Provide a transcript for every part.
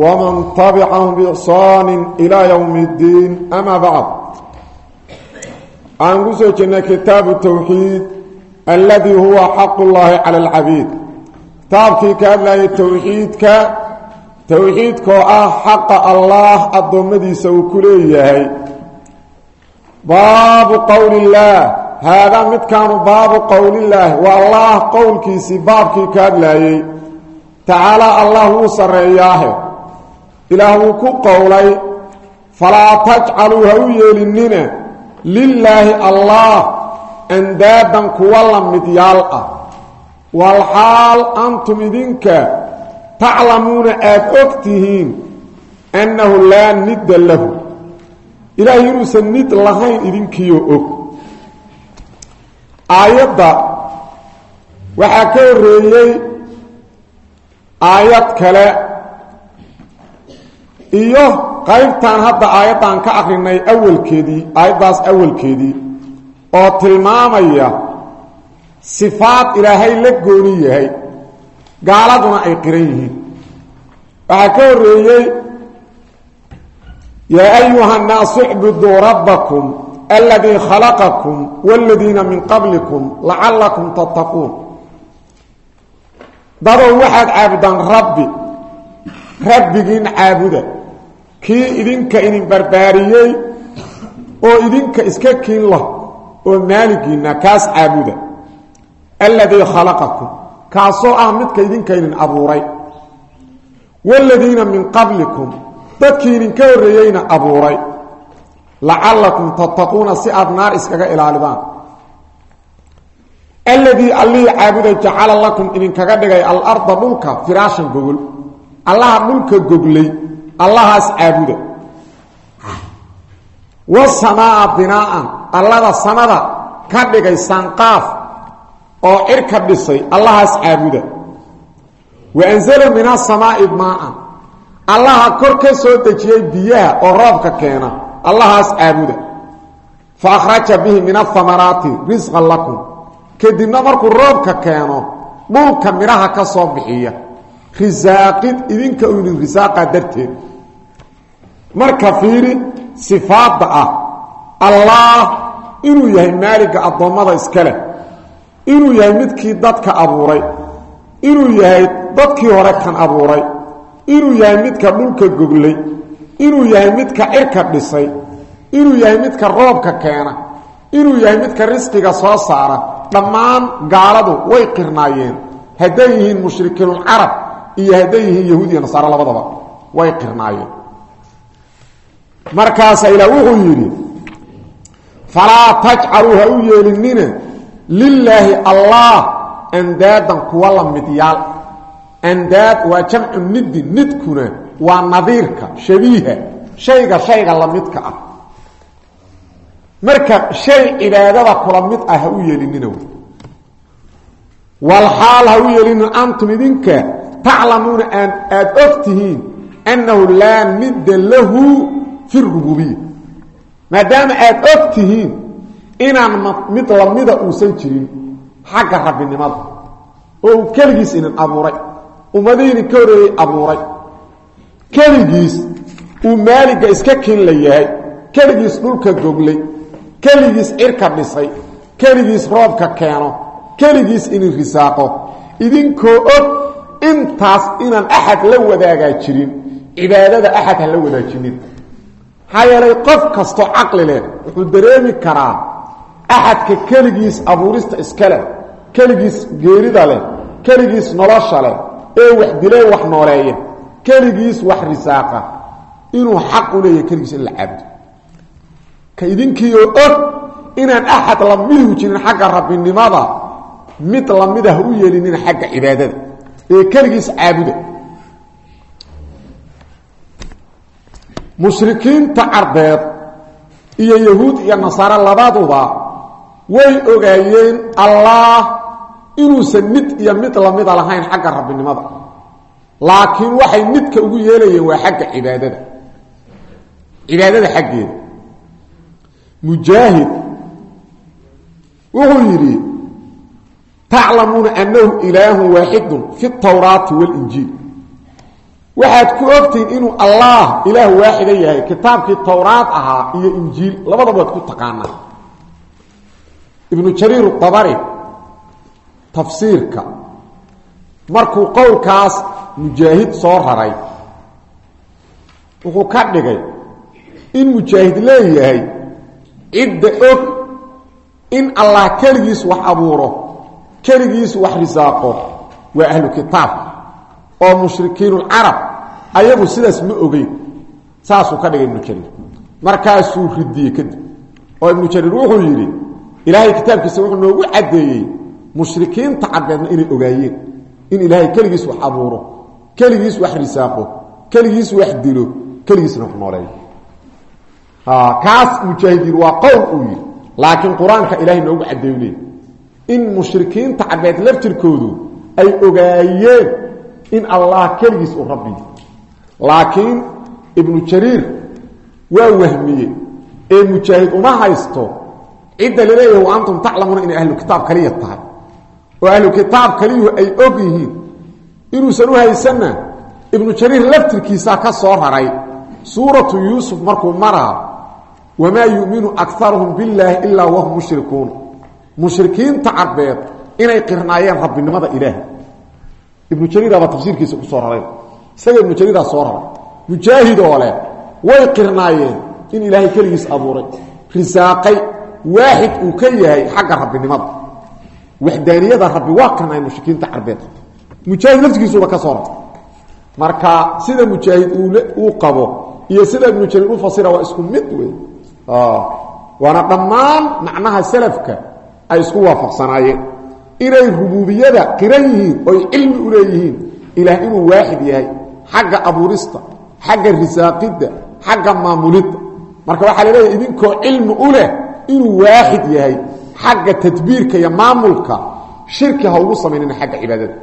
wman tabicahum biixsaani ilaa yowmi اddiin amaa bacd aan ku soo jirnay kitaabu towxiid alladii huwa xaqu llaahi cala alcabiid kitaabkii ka hadlayay towxiidka towxiidkoo ah xaqa allaah addoommadiisa uu ku leeyahay baabu qowli illaah haadaa midkaanu baabu qowlillaahi waa allaah qowlkiisii baabkii ka hadlaayey tacaala allah wuu sarreeyaahe ilaah wuu ku qowlay falaa tajcaluu ha u yeelinina lilaahi allah andaadan kuwa la mid yaal ah walxaal antum idinka taclamuuna aada og annahu laa nidda lahu. Ilaahay inuusan nid lahayn idinkiiyo og. Aayadda waxaa ka horreeyey aayad kale iyo qaybtan hadda aayadan ka akrinay awalkeedii aayaddaas awalkeedii oo tilmaamaya sifaad ilaahay la gooni yahay gaaladuna ay qiran yihiin. Waxaa ka horreeyey yaa ayuha nnaasu icbuduu rabbakum aladii khalaqakum wاladiina min qablikum lacalakum tattaquun. Dadow waxaad caabudaan rabbi rabbigiin caabuda kii idinka idin barbaariyey oo idinka iska kiinla oo maaligiinna kaas caabuda. Alladii khalaqakum kaasoo ah midka idinka idin abuuray. Waaladiina min qablikum dadkii idinka horreeyeyna abuuray. Lacallakum tattaquuna si aad naar iskaga ilaalidaan alladii allihii caabuda jacala lakum idinkaga dhigay alarda dhulka firaashan gogol. Allaha dhulka goglay allahaas caabuda wasamaaa binaaan allada samada ka dhigay sanqaaf oo cirka dhisay allahaas caabuda wa anzala min asamaa'i maaan allaha kor ka soo dejiyey biyaha oo roobka keena allahaas caabuda fa akhraja bihi min ahamaraati risqan lakum. Kadibna markuu roobka keeno dhulka midhaha ka soo bixiya. Risaaqid idinka u idin risaaqa darteed marka fiiri sifaadda ah. Allah inuu yahay maaliga addoommada iska leh inuu yahay midkii dadka abuuray. Inuu yahay dadkii hore kan abuuray. Inuu yahay midka dhulka goglay. Inuu yahay midka cirka dhisay. Inuu yahay midka roobka keena. Inuu yahay midka risqiga soo saara. Dhammaan gaaladu way qirnaayeen. Hadday yihiin mushrikiinulcarab iyo hadday yihiin yahuud iyo labadaba way qirnaayeen markaasaa ilaah wuxuu yidhi falaa tajcaluu ha u yeelinina lilaahi allah andaadan kuwa la midyaal andaad waa jamcu nidin nidkuna waa nadiirka shabiiha shayga shayga lamidka ah. Marka shay cibaadada kula mid ah ha u yeelinina walxaal ha u yeelinin antum idinka taclamuuna aada og tihiin annahu laa nidda lahu fi rububiya maadaama aada og tihiin inaan mid lamida uusan jirin xagga rabbinimada. Oo keligiis idin abuuray. Ummadihiini ka horeeyey abuuray. Keligiis uu maaliga iska kin la yahay. Keligiis dhulka goglay. Keligiis cirka dhisay. Keligiis roobka keeno. Keligiis idin risaaqo. Idinkoo og intaas inaan axad la wadaagaa jirin. Cibaadada axad ha la wadaajinin maxaa yeelay qof kastoo caqli leh wuxuu dareemi karaa axadka keligiis abuurista iska leh keligiis geerida leh keligiis nolosha leh ee wax dilee wax nooleeya keligiis wax risaaqa inuu xaq u leeyahay keligiis in la caabudo. Ka idinkiioo og inaan axad lamidu jirin xagga rabbinimada mid lamida ha u yeelinina xagga cibaadada ee keligiis caabuda mushrikiinta carbeed iyo yahuud iyo nasaare labaduba way ogaayeen allah inuusan mid iyo mid lamida lahayn xagga rabbinimada. Laakiin waxay midka ugu yeelayeen waa xagga cibaadada. Cibaadada xaggeeda. Mujaahid wuxuu yidhi taclamuuna annahu ilaahu waaxidun fi tawraati walinjiil waxaad ku ogtihiin inuu allah ilaah waaxida yahay kitaabkii towraad ahaa iyo injiil labadaba ku taqaanaa. Ibnu jariir dabari tafsiirka. Markuu qowlkaas mujaahid soo raray wuxuu ka dhigay in mujaahid leeyahay cidda og in allah keligiis wax abuuro keligiis wax risaaqo. Waa ahlu kitaab oo mushrikiinulcarab ayagu sidaas ma ogeyn saasuu ka dhigay ibnu jariir markaasuu ridiyey kadib. Oo ibnu jariir wuxuu yidhi ilaahay kitaabkiisa wuxuu noogu caddeeyey mushrikiinta carbeedna inay ogaayeen in ilaahay keligiis wax abuuro keligiis wax risaaqo keligiis wax dilo keligiisna wax nooleeyo. Kaas mujaahidiin waa qowl uu yidhi. Laakiin qur'aanka ilahay noogu caddeeyu in mushrikiinta carbeed laftirkoodu ay ogaayeen in allah keligiis uu rabbi laakiin ibnu jariir waa wahmiye ee mujaahid uma haysto cidda la leeyahay wa antum taclamuuna inay ahlu kitaab kaliya tahay. Oo ahlu kitaab kaliyuhu ay og yihiin inuusan u haysanna ibnu jariir laftirkiisaa ka soo raray. Suuratu yuusuf markuu maraa wamaa yuminu akaruhum billaahi ilaa wahum mushrikuun. Mushrikiinta carbeed inay qirnaayeen rabbinimada ilaahi ibnu jariiraba tafsiirkiisa ku soo raray isaga ibnu jariiraa soo raray mujaahid oo leh way qirnaayeen in ilaahay keligiis abuuray. Risaaqay waaxid uu ka yahay xagga rabbinimada. Waxdaaniyada rabbi waa qirnaay mushrikiinta carbeed. Mujaahid laftigiisuba ka soo raray marka sida mujaahid uu qabo iyo sida ibnu jariir u fasira waa isku mid wey waana dhammaan macnaha salafka ay isku waafaqsanaayeen. Inay rubuubiyada qiran yihiin oy cilmi u leeyihiin ilaah inuu waaxid yahay xagga abuurista xagga risaaqidda xagga maamulidda. Marka waxaa la leeyahay idinkoo cilmi u leh inuu waaxid yahay xagga tadbiirka iyo maamulka shirki ha ugu samaynina xagga cibaadada.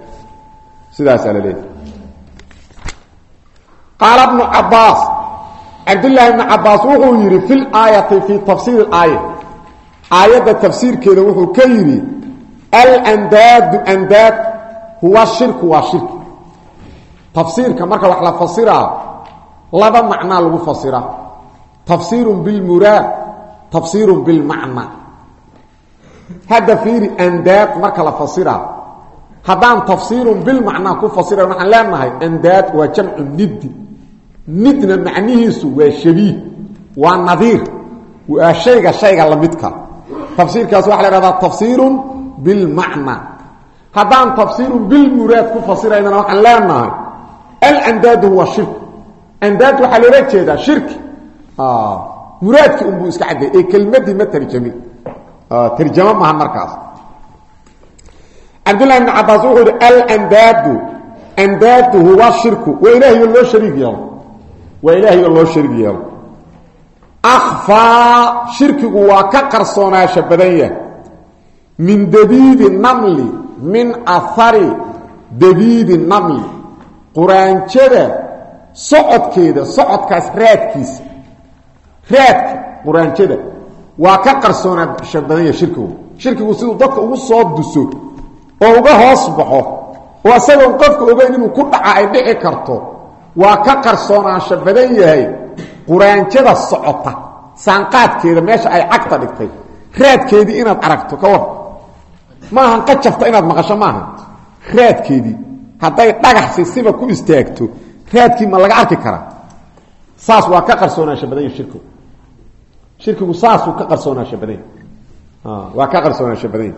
Sidaasaa la leeyahay. Qaala bnu cabaas cabdillaahi bni cabaas wuxuu yidhi fi laayati fii tafsiiri aaya aayadda tafsiirkeeda wuxuu ka yidhi alandaadu andaad huwa shirku waa tafsiirka marka wax la fasiraa laba macnaa lagu fasira. Tafsiirun bilmuraad tafsiirun bilmacna hadda fiiri andaad marka la fasiraa haddaan tafsiirun bilmacnaa ku fasira waxaan leenahay andaad waa jamcu niddi. Nidna macnihiisu waa shabiih waa nadiir. Waa shayga shayga lamidka tafsiirkaas waxa la hahdaa tafsiirun bilmacna haddaan tafsiirun bilmuraad ku fasiraynana waxaan leenahay alandaadu huwa shirku andaad waxaa loola jeedaa shirki muraadkii unbuu iska cadday ee kelmadii ma tarjamin tarjamo maha markaas. Cabdullahi bn cabaas wuxuu yihi alandaadu andaadu huwa shirku. Waa ilaahayo loo shariig yeelo. Waa ilaahayo loo shariig yeelo. Akfaa shirkigu waa ka qarsoonaasha badan yahay. Min dabiibi namli min ahari dabiibi namli quraanjada socodkeeda socodkaas raadkiisa. Raadka quraanjada. Waa ka qarsoonaasha badan yahay shirkigu. Shirkigu siduu dadka ugu soo duso oo uga hoos baxo oo isagoon qofka ogeyn inuu ku dhaca ay dhici karto waa ka qarsoonaasha badan yahay quraanjada socota. Saanqaadkeeda meesha ay cagta dhigtay. Raadkeedii inaad aragto ka war. Maahan qajafta inaad maqasho maaha raadkeedii hadday dhagaxsi siba ku istaagto raadkii ma laga arki karaa. Saas waa ka qarsoonaasha badan yahay shirkigu shirkigu saasuu ka qarsoonaasha badan yahay. Waa ka qarsoonaasha badan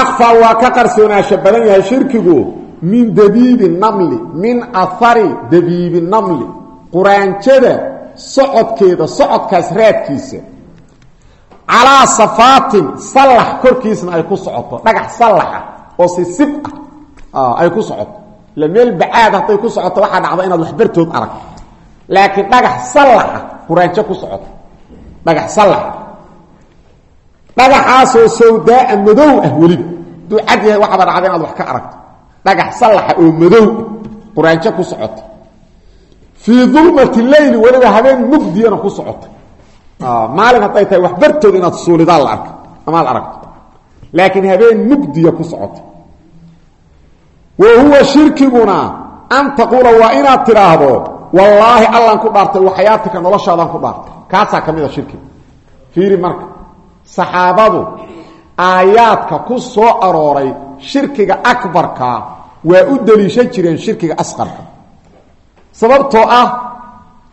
akfa waa ka qarsoonaasha badan yahay shirkigu min dabiibi namli min ahari dabiibi namli. Quraanjada socodkeeda socodkaas raadkiisa. Calaa safaatin sallax korkiisna ay ku socoto dhagax sallaxa oo si sib ah ay ku socoto la meel bacaad hadday ku socoto waxaa dhacda inaad wax bartood aragto laakiin dhagax sallaxa quraanjo ku socoto dhagax sallaxa dhagaxaasoo sawdaaa madow ah weliba. Duu cad yahay waxaaba dhacda inaad wax ka aragto. Dhagax sallaxa oo madow quraanjo ku socoto. Fii dulmati leyli weliba habeen mugdiyana ku socota. Maalin hadday tahay wax bartood inaad suulidaan la arka amaad aragto laakiin habeen mugdiya ku socota. Wa huwa shirkiguna an taquula waa inaad tidhaahdo wallaahi allaan ku dhaartay wa xayaatika noloshaadaan ku dhaartay. Kaasaa ka mid a shirkiga. Fiiri marka saxaabadu aayaadka ku soo arooray shirkiga akbarkaa waa u deliishan jireen shirkiga asqarka. Sababtoo ah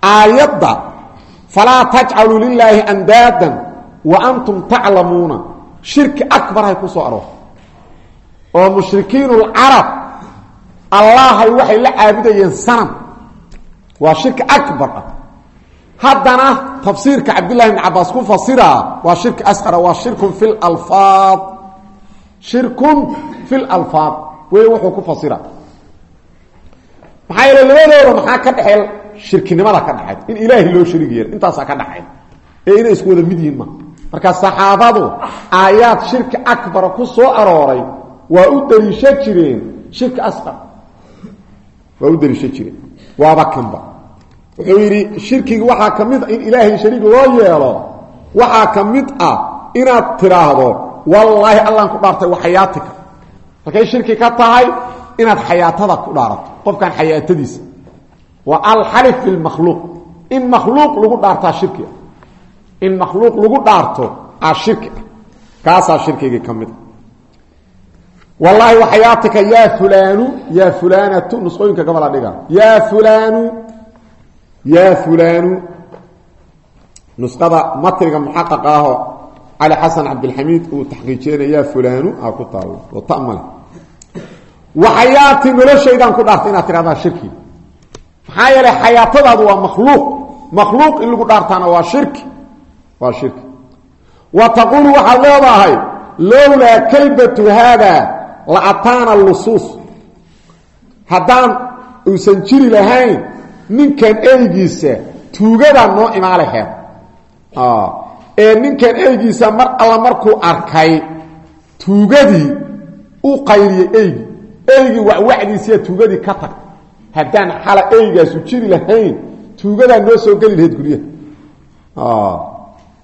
aayadda falaa tajcaluu lilaahi andaadan wa antum taclamuuna shirki akbarhay ku soo aroortay oo mushrikiinulcarab allahay waxay la caabudayeen sanam. Waa shirki akbar ah. Haddana tafsiirka cabdillahi bn cabaas ku fasiraa waa shirki asqara waa shirkun fi lalfaad shirkun fi lalfaad wey wuxuu ku fasira maxaa yeele labadooda maxaa ka dhexey shirkinimada ka dhaxay in ilaahay loo sharig yeelo intaasaa ka dhaxay ee inay isku wada mid yihiin ma marka saxaabadu aayaad shirki akbara ku soo arooray waa u daliisha jireen shirki asqar. Waa u daliisha jireen. Waaba kanba wuxuu yidhi shirkigi waxaa ka mid in ilaahay shariig loo yeelo waxaa ka ah inaad tidhaahdo wallaahi allaan ku dhaartay wa xayaatika. Shirki ka tahay inaad xayaatada ku dhaarato qofkan xayaatadiisa. Waa alxalif fi lmakhluuq in makhluuq lagu dhaartaa shirki ah in makhluuq lagu dhaarto aa shirki ah. Kaasaa shirkigii ka mid a wallaahi wa xayaatika yaa fulaanu yaa fulaanatu nusqooyinka gobola dhiga yaa fulaanu yaa fulaanu. Nusqada matriga muxaqaqa aho cali xasan cabdilxamiid uu taxqiijinaya yaa fulaanu aa ku taalo. Oo tamale wa xayaati noloshaydaan ku dhaartay inaad tidhahdaa shirki. Maxaa yeelay xayaatadaadu waa makhluuq. Makhluuq in lagu dhaartaana waa shirki waa shirki wa taquulu waxaad leedahay lowlaa kalbatu haada la ataana lusuus haddaan uusan jiri lahayn ninkan eygiisa tuugadaa noo imaa laheed ee ninkan eygiisa mar alla markuu arkay tuugadii u qayliyey eygi. Eygii wacwacdiisiya tuugadii ka tag. Haddaan xala eygaasu jiri lahayn tuugadaa noo soo geli lahayd guryaha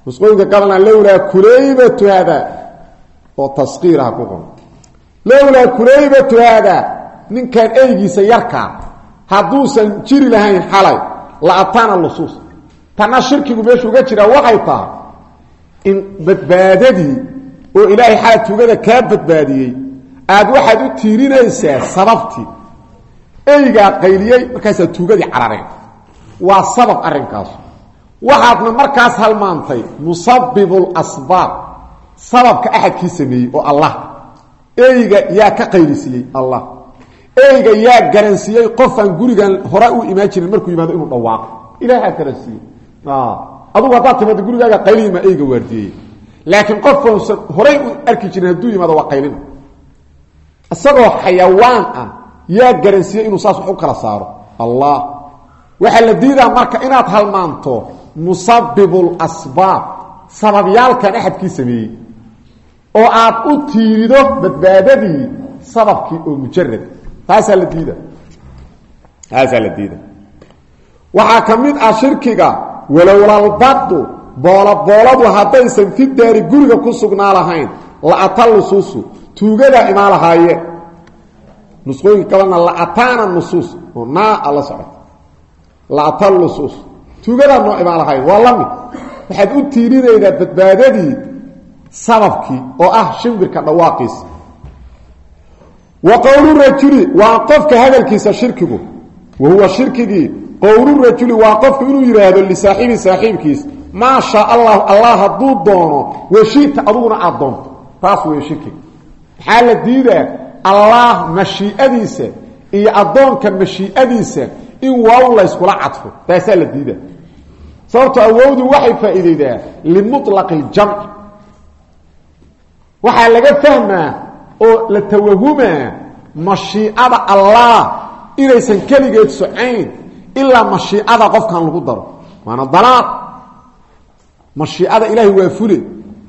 musqooyinka gabalna lowlaa kulaybatu haada oo taskiiraha ku qon lowlaa kulaybatu haada ninkan eygiisa yarkaa hadduusan jiri lahayn xalay la ataana lusuus. Tanna shirkigu meeshu uga jiraa waxay tahay in badbaadadii oo ilaahay xala tuugada kaa badbaadiyey aad waxaad u tiirinaysaa sababtii. Eygaa qayliyey markaasaa tuugadii carareen waa sabab arrinkaasu waxaadna markaas halmaantay musabiblasbaab sababka axadkii sameeyey oo allah. Eyga yaa ka qaylisiiyey allah. Eyga yaa garansiiyey qofaan gurigan hore u imaan jirin markuu yimaado inuu dhawaaqo ilaahaa garansiiyey adugu haddaad timaado gurigaaga qayliyima eyga waardiyeeye laakiin qofkausan horay u arki jirin hadduu yimaado waa qaylina isagoo xayawaan ah yaa garansiiyey inuu saas wax u kala musabiblasbaab sababyaalkan axadkii sameeyey. Oo aad u tiirido badbaadadii sababkii oo mujarad taasaa la diida taasaa la diida waxaa ka mid ah shirkiga walowlalbadu boolobooladu haddaysan fi daari guriga ku sugnaa lahayn la-ata lusuusu tuugadaa imaa lahaayeen nusqooyinka gabalna la-ataana nusuus oo naa la socota. La-ata lusuus tuugadaa noo imaa lahaayeen waa la mid waxaad u tiirinaydaa badbaadadii sababkii oo ah shimbirka dhawaaqiisa wa qowlu rajuli waa qofka hadalkiisa shirkigu. Wa huwa shirkigii. Qowlu rajuli waa qofku inuu yidhaahdo lisaaxiibi saaxiibkiis. Maa shaa allahu allah hadduu doono weshita aduguna aad doonto. Taas wey shirkiga maxaa la diidaa? Allah mashiiadiisa iyo addoonka mashiiadiisa in waaw layskula cadfo. Taasaa la diida sababto awowdu waxay faa'iideydaa limulaqi ljamci waxaa laga fahmaa oo la tawahumaa mashiicada allah inaysan keligeed socayn ilaa mashiicada qofkan lagu daro. Waana dalaaq mashiicada ilaahay waa fule.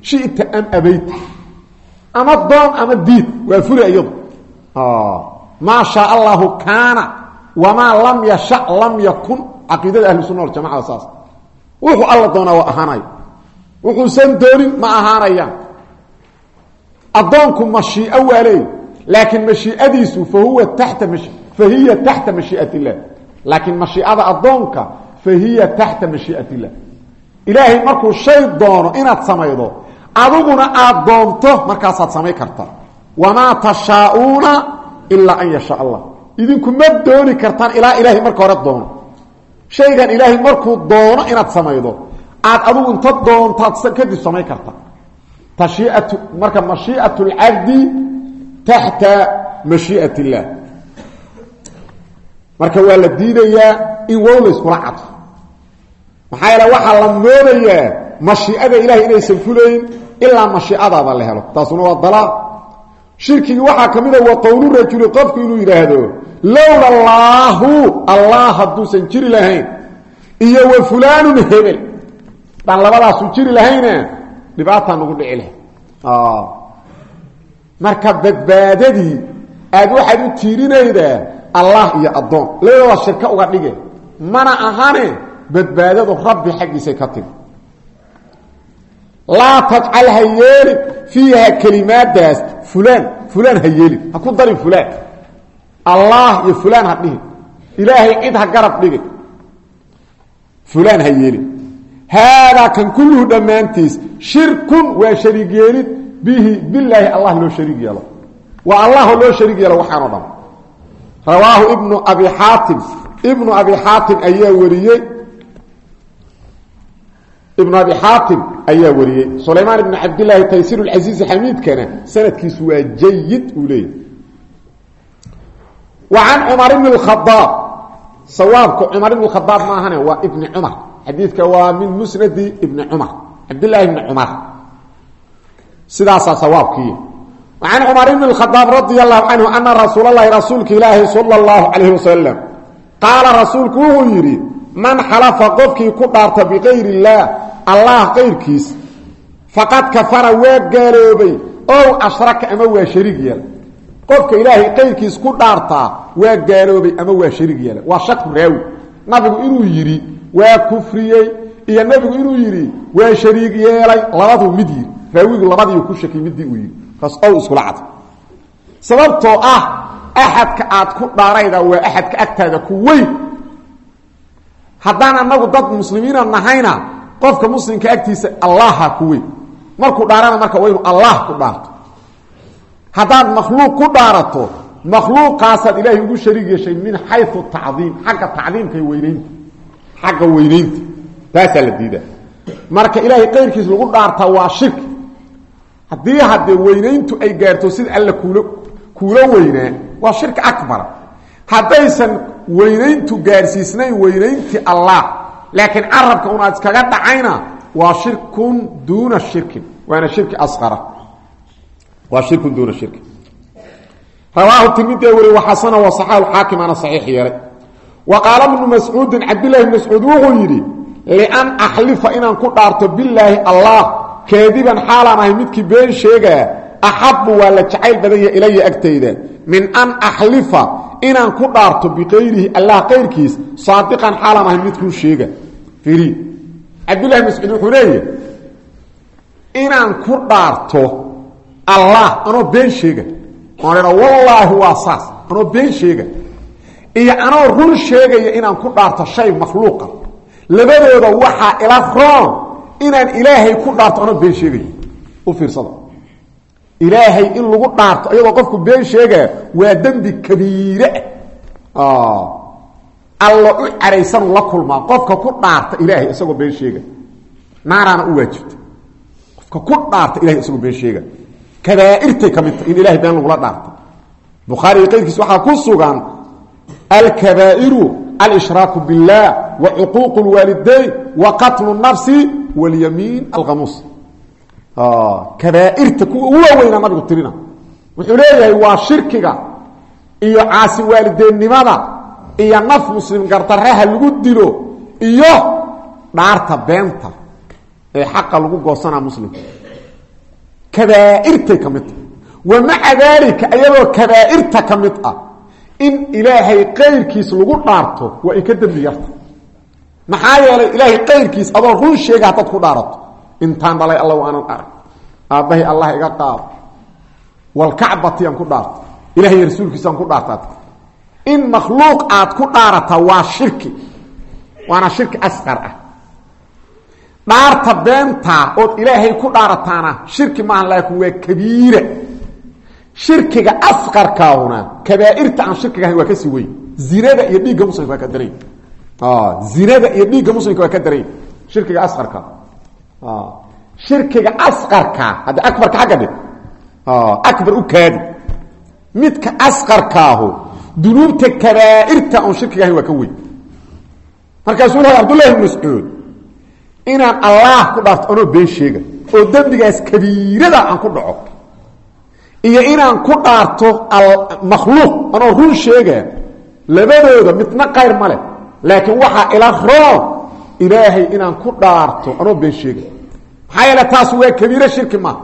Shita am abayta ama doon ama diid. Waa fule iyadu. Maa shaa allahu kaana wamaa lam yasha lam yakun. Caqiidada ahlu sunna waljamacada saas wuxuu alla doonaa waa ahaanaya wuxuusan doonin ma ahaanayaan. Addoonku mashiico waa leey laakiin mashiicadiisu fahuwa tata fahiya taxta mashiiat illah laakiin mashiicada addoonka fahiya taxta mashiiat illah ilaahay markuu shay doono inaad samaydo adiguna aad doonto markaasaad samayn kartaa wamaa tashaauuna ilaa an yasha allah. Idinku ma dooni kartaan ilaa ilaahay marka hore doono shaygan ilaahay markuu doono inaad samaydo aad adigu inta doontaad kadib samayn karta. Tashiiatu marka mashiiat اlcabdi taxta mashiiat اllah marka waa la diidayaa in wow layskula cadfo. Maxaa yeele waxaa la moodayaa mashiicada ilahay inaysan fulayn ilaa mashiicadaada la helo. Taasuna waa dalaaq shirkigii waxaa ka mid a wa qowlu rajuli qofku inuu yidhaahdo lowla allaahu allah hadduusan jiri lahayn iyo wa fulaanun hebel. Daan labadaasu jiri lahayna dhibaataa nagu dhici lahay marka badbaadadii aad waxaad u tiirinaydaa allah iyo addoon labadooda shirka uga dhige mana ahane badbaadadu rabbi xaggiisay ka timi laa tajcal ha yeelin fiiha kelimaadaas. Fulaan fulaan ha yeelin. Ha ku darin fulaan. Allah iyo fulaan ha dhihin. Ilaahay cid ha garab dhigin. Fulaan ha yeelin. Haadaa kan kulluhu dhammaantiis shirkun waa shariig yeelid bihi bilaahi allah loo shariig yeelo. Waa allahoo loo shariig yeelo waxaanoo dhan. Rawaahu ibnu abi xaatim. Ibnu abi xaatim ayaa wariyey ibnu abi xaatim ayaa wariyey. Sulaymaan ibnu cabdillaahi taysiir lcasiizi xamiidkana sanadkiisu waa jayid uu leeyahy wa can cumar ibni khadaab sawaabka cumar ibn khadaab maahane waa ibni cumar. Xadiidka waa min musnadi ibni cumar cabdillaahi ibni cumar. Sidaasaa sawaabkii. Can cumar ibn khadaab radia allahu canhu ana rasuul lahi rasuulka ilaahi sala allahu calayhi wasalam qaala rasuulku wuxuu yidhi man xalafa qofkii ku dhaarta bikayr illaah allah qayrkiis faqad kafara waa gaaloobay. Ow ashraka ama waa shariig yeela qofka ilaahay qayrkiis ku dhaartaa waa gaaloobay ama waa shariig yeela waa shaku raawi. Nabigu inuu yidhi waa kufriyey. Iyo nabigu inuu yidhi waa shariig yeelay. Labaduu mid yidhi raawigu labadii ku shakiy midii uu yidhi. Ow iskula cad sababtoo ah axadka aad ku dhaarayda waa axadka dad muslimiina nahayna qofka muslimka agtiisa allaha ku weyn. Markuu dhaarana marka waa inu allah ku dhaarto. Haddaad makhluuq ku dhaarato makhluuqaasaad ilaahay ugu shariig yeeshay min xayu tacdiim xagga tacdiimka weynaynta. Xagga weynaynta. Taasaa la diidaa. Marka ilaahay qayrkiis lagu dhaartaa waa shirki haddii haddee weynayntu ay gaarto sida alla kuula kuula weynaa waa shirki akbara haddaysan weynayntu gaarsiisnayn weynayntii allah laakiin carabka unaad iskaga dhacayna waa shirkun duuna shirkin waana shirki asqara. Waa shirkun duuna shirki rawaahu tirmidi wari waxasana wa saxaahu xaakimana saxiix yeelay. Wa qaala bnu mascuudin cabdillahi bn mascuud wuxuu yidhi lian axlifa inaan ku dhaarto bilaahi allah kaadiban xaalaan ahay midkii been sheegaa axabu waa la jacayl badan yaha ilaya agtayda. Min an axlifa inaan ku dhaarto biqayrihi allah qayrkiis saadiqan xaalaan ahay midkuu sheega. Iri cabdillahi mascuud wuxuu inaan ku dhaarto allah anoo been sheega. Oon idha wallaahi waa saas been sheega. Iyo anoo run sheegaya inaan ku dhaarto shay makhluuqa. Labadooda waxaa ila roon inaan ilaahay ku dhaarto anoo been sheegayo u fiirsada ilaahay in lagu dhaarto iyadoo qofku been sheegaya waa dembi kabiire. Ah. Allo u caraysanu la kulmaa qofka ku dhaarta ilaahay isagoo been sheega. Naaraana u waajibta. Qofka ku dhaarta ilahay isagoo been sheega. Kabaairtay ka mid tahy in ilahay been lagula dhaarto. Bukhaariga qayrkiis waxaa ku sugan alkabaa'iru alshraaku biاllah wa cuquuq اlwaalidayn wa qatlu nafsi walyamiin alkhamuus kabaairta kuwa ugu waaweynaa nabigu tirina. Wuxuu leeyahay waa shirkiga iyo caasi waalideennimada iyo naf muslim gardarraha lagu dilo iyo dhaarta beenta ee xaqa lagu goosanaa muslimka. Kabaairtay ka wa maca daalika ayadoo kabaairta ka mid ah in ilaahay qayrkiis lagu dhaarto waa ka dembi yarta. Maxaa yeelay ilaahay qayrkiis adoo run sheega haddaad ku dhaarato intaan dhalay alla aanan arag. Aabbahay allah iga qaado walkacbatiyaan ku dhaarto. Ilahay rasuulkiisaan ku dhaartaat in makhluuq aad ku dhaarataa waa shirki. Waana shirki asqar ah. Dhaarta beentaa ood ilaahay ku dhaarataana shirki maaha laakiin waa kabiira. Shirkiga asqarkaahuna kabaairta aan shirkiga ahayn waa ka sii weyn. Zinada iyo dhiigga muslimka waa ka daran zinada iyo dhiigga muslimka ka daran shirkiga asqarka shirkiga asqarka hadda abarka agga dhig abar u kaadi midka asqarkaahu dunuubta kabaairta oon shirkiga ahayn waa ka weyn. Markaasuu lahay abdullahi bn mascuud inaan allaah ku dhaarto anoo been sheega oo dembigaas kabiirada aan ku dhaco iyo inaan ku dhaarto makhluuq anoo run sheega labadooda midna qayr ma leh laakiin ila roon ilaahay inaan ku dhaarto anoo been sheega maxaa yeele taas waa kabiiro shirki maaha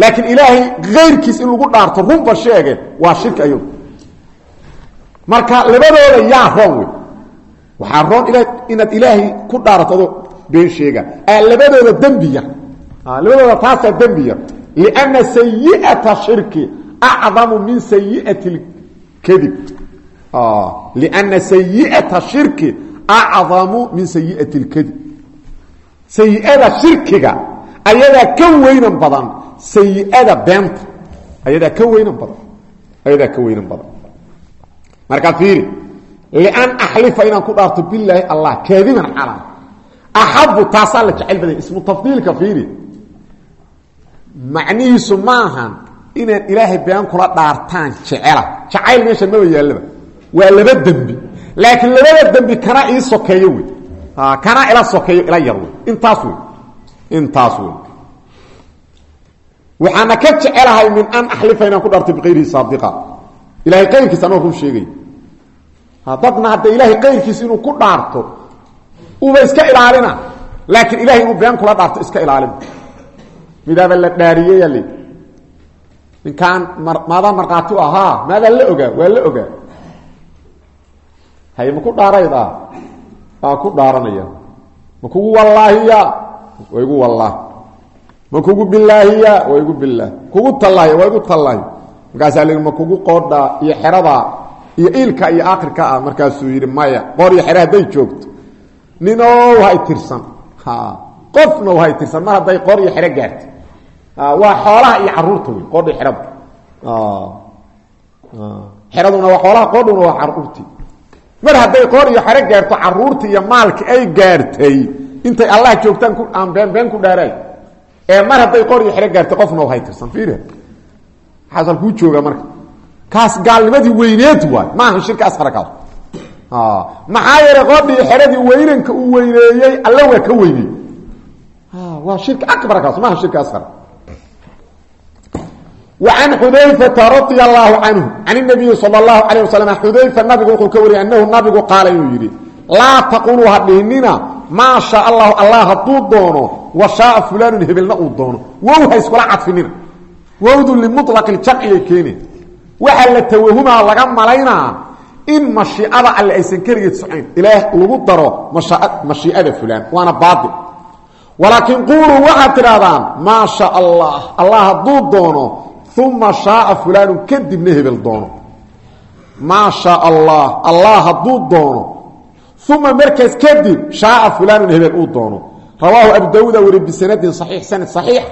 laakiin ilaahay kayrkiis in lagu dhaarto runba sheege waa shirki ayadu marka labadooda yaa roon wey waxaa roon inaad ilaahay ku dhaarato adoo been sheega. Labadooda dembi yar. Labadooda taasaa dembi yar. Lianna sayi'ata shirki acdamu min sayi'ati lkadib lianna sayi'ata shirki acdamu min sayi'ati lkadib sayi'ada shirkiga ayadaa ka weynan badan sayi'ada beenta ayadaa ka weynan badan ayadaa ka weynan badan marka fiiri lian axlifa inaan ku dhaarto bilaahi allah kaadiban xalan axabu taasaa la jecel baday ismu tafdiilka fiiri macnihiisu maahan inaad ilaahay been kula dhaartaan jecela jacayl meesha maba yaallaba waa laba dembi laakiin labada dembi kana ii sokeeyo wey. Kana ila sokeeyo ila yar wey. Intaas wey. Intaas wey. Waxaana ka jecelahay min an axlifa inaan ku dhaarto biqayrihi saadiqa. Ilahay qayrkiisa anoo run sheegay. Dadna hadda ilaahay qayrkiisa inuu ku dhaarto uba iska ilaalina. Laakiin ilahay inuu been kula dhaarto iska ilaalina midaaba la dhaariyey l ninkaan maadaa markhaati u ahaa maadaa la ogaa waa la ogaa haye ma ku dhaarayda? Waa ku dhaaranaya. Ma kugu wallaahiya? Waa igu wallaah ma kugu bilaahiya waa igu bilaah kugu tallaahiya? Waa igu tallaahi. Markaasaa la ma kugu qoodhaa iyo xeradaa iyo iilka iyo akhirka ah. Markaasuu yidhi maya qoor iyo xere hadday joogto. Ninow hay tirsan. Qofna hay tirsan. Mar hadday qoor iyo xero gaarto. Waa xoolaha iyo carruurta wey qoodhi xeradu. Xeraduna waa xoolaha qoodhuna waa mar hadday qoor iyo xero gaarto caruurtii iyo maalki ay gaartay intay allah joogtaan aan been been ku dhaaraay ee mar hadday qoor iyo xero gaartay qofna hay tirsan fiiri. Xasal kuu jooga marka? Kaas gaalnimadii weyneed waay. Maaha shirka asqara kaas maxaa yeelay qoodhii xeradii weynanka uu weyneeyey alla waa ka weyney waa shirki abar kaas maaha shirki asqar وعن xudayفةa رaضي الله عanه عن النبي sلى الله عليه وسلم xudayfa nabigu wuxuu ka wariyay أنhu nabigu qaala inuu yidhi laa taquluu ha dhihinina maa شhaء الlah allah hadduu doono wa شhaaءa fulan hebelna uu doono wow ha iskula cadfinina wowdu لمطلق اjamciyay keeni waxaa la tawahumaa laga malaynaa in mashiicada alle aysan keligeed socayn ilaah lagu daro mashiicada fulan waana baail walaakiin quuluu waxaad tidhahdaan maa sha allah allah hadduu doono uma shaaa fulaanu kadibna hebel doono. Maa sha allah allah hadduu doono. Uma markaas kadib shaaa fulaanun hebel uu doono. Rawaahu abu daawuuda wariye bisanadin saxiix sanad saxiix.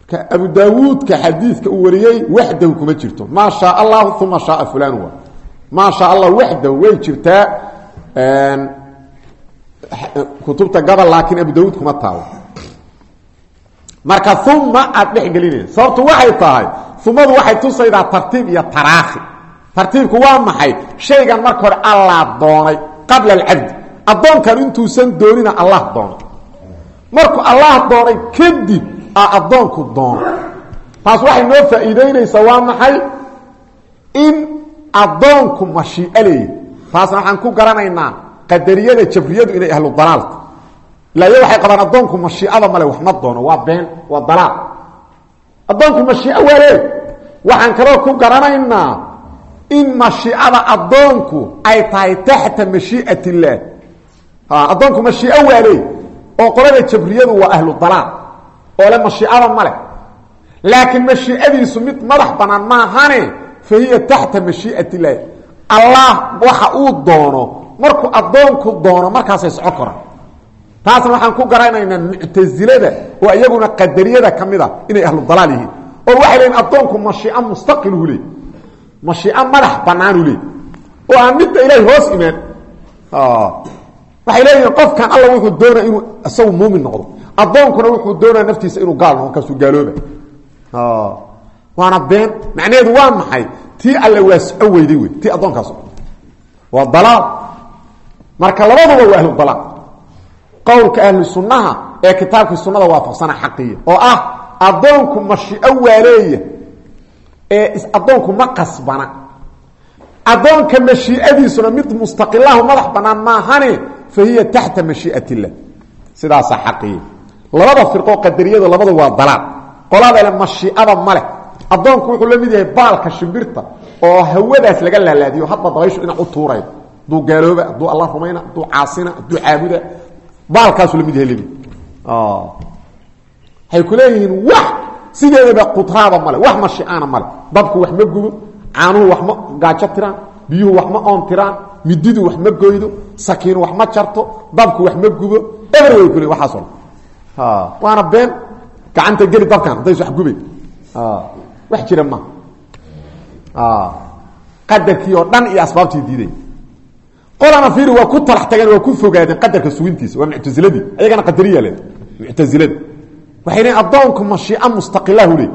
Marka abu daawuudka xadiidka uu wariyey waxdahu kuma jirto. Maa shaa allahu uma shaaa fulaanu waa. Maa sha allah waxdahu way jirtaa kutubta gabal laakiin abu daawuud kuma taalo marka uma aad dhexgelinaysa sababtu waxay tahay umadu waxay tusaydaa tartiib iyo taraakhi. Tartiibku waa maxay? Shaygan marka hore allah doonay qabla alcabdi addoonkan intuusan doonina allah doonay. Markuu allah doonay kadib a addoonku doono taas waxay noo faa'iideynaysaa waa maxay? In addoonku mashiico leeyahy taasna waxaan ku garanaynaa qadariyada jabriyadu inay ahlu iya waxay qabaan addoonku mashiicada male wax ma doono waa been waa dalaal. Addoonku mashiico waa leey waxaan kaloo ku garanaynaa in mashiicada addoonku ay tahay taxta mashii'at illaah addoonku mashiico waa leey oo qolada jabriyadu waa ahlu dalaal oo le mashiicada male laakiin mashiicadiisu mid madax banaan maahane fa hiya taxta mashii'at illaahi allah waxa uu doono markuu addoonku doono markaasay soco koraan taasna waxaan ku garanaynaa muctasilada oo iyaguna qadariyada ka mid a inay yihiin. Oo waxay leeyiin addoonku mashiico mustaqilu leey mashiico madax banaanu leey oo aan midda ilaahay hoos imaan waxay leeyihiin qofkan alla wuxuu doonaa inuu isagu muumin noqdo. Addoonkuna wuxuu doonaa naftiisa inuu gaal noqo kaasuu gaalooba. Waana been macnaheedu waa maxay? Tii alle waa soco weyday wey tii addoonkaas. Waa dalaal. Marka labaduba waa ahlu dalaal qowlka ahlu sunnaha ee kitaabkii sunnada waafaqsana xaqiya oo ah addoonku mashiico waaleeya ee addoonku ma qasbana. Addoonka mashiicadiisuna mid mustaqilahu madax banaan maahane fa hiya taxta mashii'at illah sidaasaa xaqiya labada firqoo qadariyada labada waa dalaal. Qolada mashiicada male addoonku wuxuu la mid yahay baalka shimbirta oo hawadaas laga laalaadiyo. Hadba dabayshu dhinac u tuuray hadduu gaalooba hadduu rumayna hadduu caasina hadduu caabuda baalkaasuu la mid yahay lemi waxay ku leeyihiin wax sideedaba qudraada male wax mashiicana male dabku wax ma gubo caanuhu wax ma gaajo tiraan biyuhu wax ma oon tiraan mididu wax ma goydo sakiinu wax ma jarto dabku wax ma gubo eber way ku le waxaaso waana been gacanta geli dabkan haddays wax gubay. Wax jira ma. Qadarkii oo dhan iyo asbaabtii diiday qolana fiiri waa ku talax tageen waa ku fogaadeen qadarka sugintiisa waa muctasiladii ayagana qadariya le muctasilada waxay leein addoonku mustaqilahu le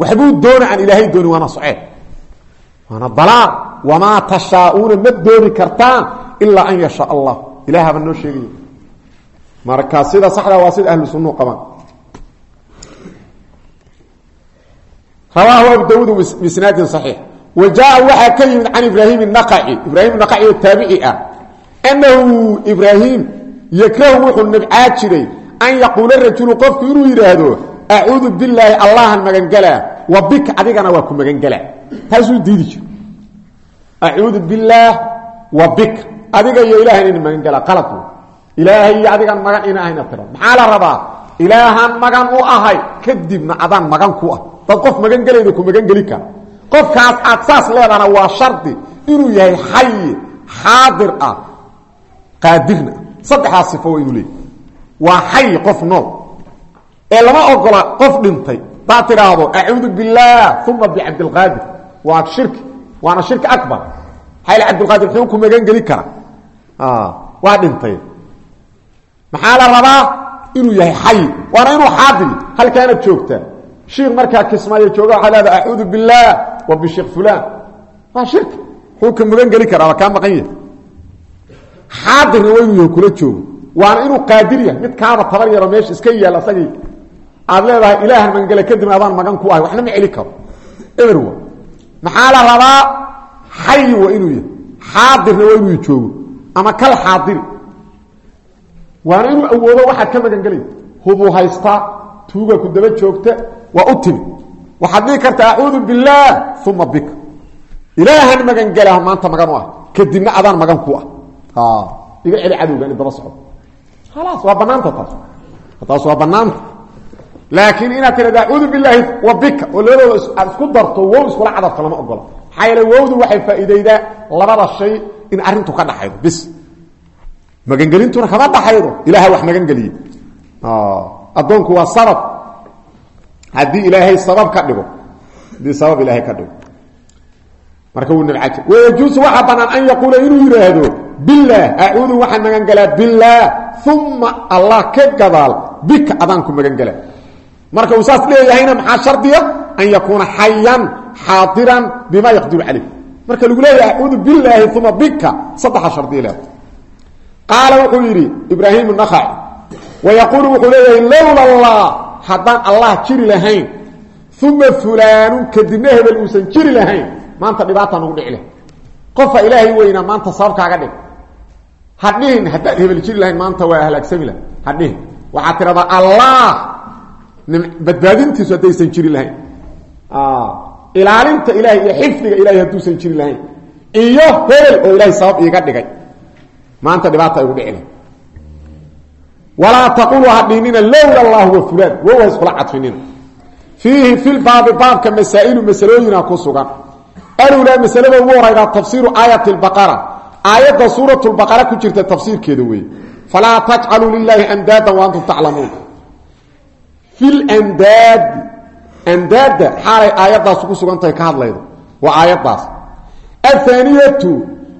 waxbuu doona aan ilaahay doonin waana socee. Waana dalaal wamaa tashaauuna ma dooni kartaan ilaa an yashaa allah. Ilaahaba noo sheegaya marka sida saxda waa sida ahlu sunuu qabaan. Rawaahu abu dawuud bisnaadin صaxiix wa jaa waxaa ka yimid can ibraahim naqaci ibraahim naqaci oo taabici ah annahu ibraahim yakrahu wuxuu nabcaa jiray an yaquula rajulu qofku inuu yidhaahdo acuudu bilaahi allahan magangelaa wa bika adigana waa ku magangelaa taasuu diidi jiro acuudu bilaah wa bika adiga iyo ilahan ina magangelaa qalad ilaahay iyo adigan magan ina ahayna tira maxaa la rabaa ilaahan magan u ahay kadibna adaan magan ku ah dad qof magan gelayda ku magan geli kara qofkaas aad saas leedahana waa shardi inuu yahay xayi xaadir ah qaadirna. Saddexdaas sifo waa inuu leeyahy waa xayi qof nool. Ee lama ogola qof dhintay daad tidhaahdo acuudu billaah uma bicabdilqaadir waa shirki waana shirki abar xayl cabdilqaadir muxuu ku magan geli kara waa dhintay. Maxaa la rabaa? Inuu yahay xayi waana inuu xaadir halkaana joogtaa shiik markaa kismaayo jooga waxaa leeda acuudu billaah wa bishik fulan waa shirki muxuu ka magan geli karaa waa kaa maqan yahay. Xaadirna yahay kula joogo waana inuu qaadir yahay mid kaaba tabar yaroo meesha iska yaal asagii. Aad leedahay ilaahan magangele kadibna adaan magan ku ahay waxna ma celi karo. Eber wa. Maxaa la rabaa? Xayi waa inuu yahay. Xaadirna waa inuu joogo ama kal xaadiri waana inuu awoodo waxaad ka magangelay hubuu haystaa tuuga ku daba joogta waa u timi. Waxaad dhihi karta acuudu billaah uma bika ilaahan magangelah maanta magan u ah. Kadibna adaan magan ku ah. Iga celi cadowgan daba socdo khalaas waa banaanta taas. Taas waa banaanta laakiin inaad tirahda acuudu billaahi wa bika. Oo labadooda aad isku darto wow iskula cadafto lama ogola. Maxaa yeele wowdu waxay faa'iideydaa labada shay in arrintu ka dhaxaydo bis. Magangelintuna kama dhaxaydo ilaha wax magangeliye addoonku waa sabab. Haddii ilaahay sabab ka dhigo haddii sabab ilaahay ka dhigo. Marka wuu nabcaji wayajuusu waxaa banaan an yaquula inuu yidhaahdo bilaah acuudu waxaan magangelaa bilaah uma allah ka gadaal bika adaanku magangelaa marka uu saas leeyahayna maxaa shardiya? An yakuuna xayan xaadiran bima yaqdiru calayh. Marka lagu leeyahay acuudu bilaahi uma bika saddexa shardiya leeda qaala wuxuu yidhi ibraahim nakaci wayaquulu wuxuu leeyahay lowla allah haddaan allah jiri lahayn uma fulaanu kadibna hebel uusan jiri lahayn maanta dhibaataa nagu dhici leh qofa ilaahay weynaa maanta sababkaaga dhig hadhihin haddaad hebel jiri lahayn maanta waa halaagsami lahay hadhihin waxaad tiradaa allah badbaadintiisu haddaysan jiri lahayn ilaalinta ilahay iyo xifdiga ilahay hadduusan jiri lahayn iyo hebel oo ilahay sabab iiga dhigay maanta dhibaata walaa taqulu hadhinina lowla allah wa fulaan wowa iskula cadfinina fiihi filbaabi baabka masaa'ilu masalooyina ku sugan. Alulaa masalada ugu horaydaa tafsiiru aayati lbaqara aayadda suurat lbaqara ku jirta tafsiirkeeda weeye falaa tajcaluu lilaahi andaadan wa antum taclamuun. Filandaadi andaadda xaalay aayaddaas ku sugantahay ka hadlaydo. Waa aayaddaas. Athaaniyatu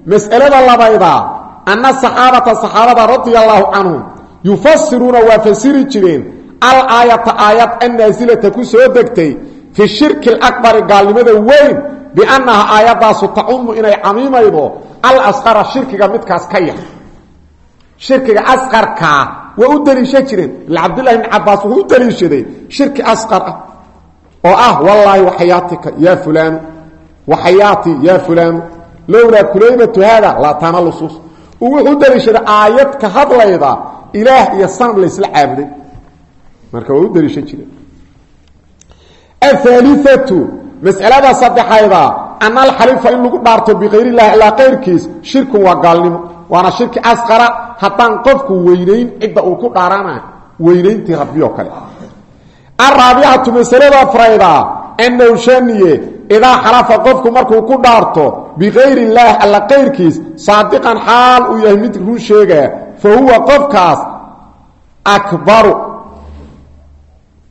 mas'alada labaydaa ana saxaabata saxaabada radia allaahu canhum yufasiruuna waa fasiri jireen al aayata aayad annaasilata ku soo degtay fi shirki alakbari gaalnimada weyn biannaha aayaddaasu tacumu inay camiimaydo alasqara shirkiga midkaas ka yar. Shirkiga asqarkaa waa u daliishan jireen. Ila cabaas wuxuu u daliishaday shirki asqar ah oo ah wallaahi waxayaatika yaa fulaanu waxayaati yaa fulaanu lowlaa kulaybatu haada laa taana lusuus. Wuxuu u daliishaday aayad ka hadlayda ilaah iyo sanad laysla caabuday marka waa u daliishan jireen ahaaliatu mas'alada saddexayda ana alxalifa in lagu dhaarto bikayr illahi allaa kayrkiis shirkun waa gaalnimo. Waana shirki asqara haddaan qofku weynayn cidda uu ku dhaarana weynayntii rabbioo kale. Araabicatu masalada afrayda annahu shaniye idaa xalafa qofku markuu ku dhaarto bikayr illaahi alla kayrkiis saadiqan xaal uu yahay mid run sheegaa fa huwa qofkaas akbaru.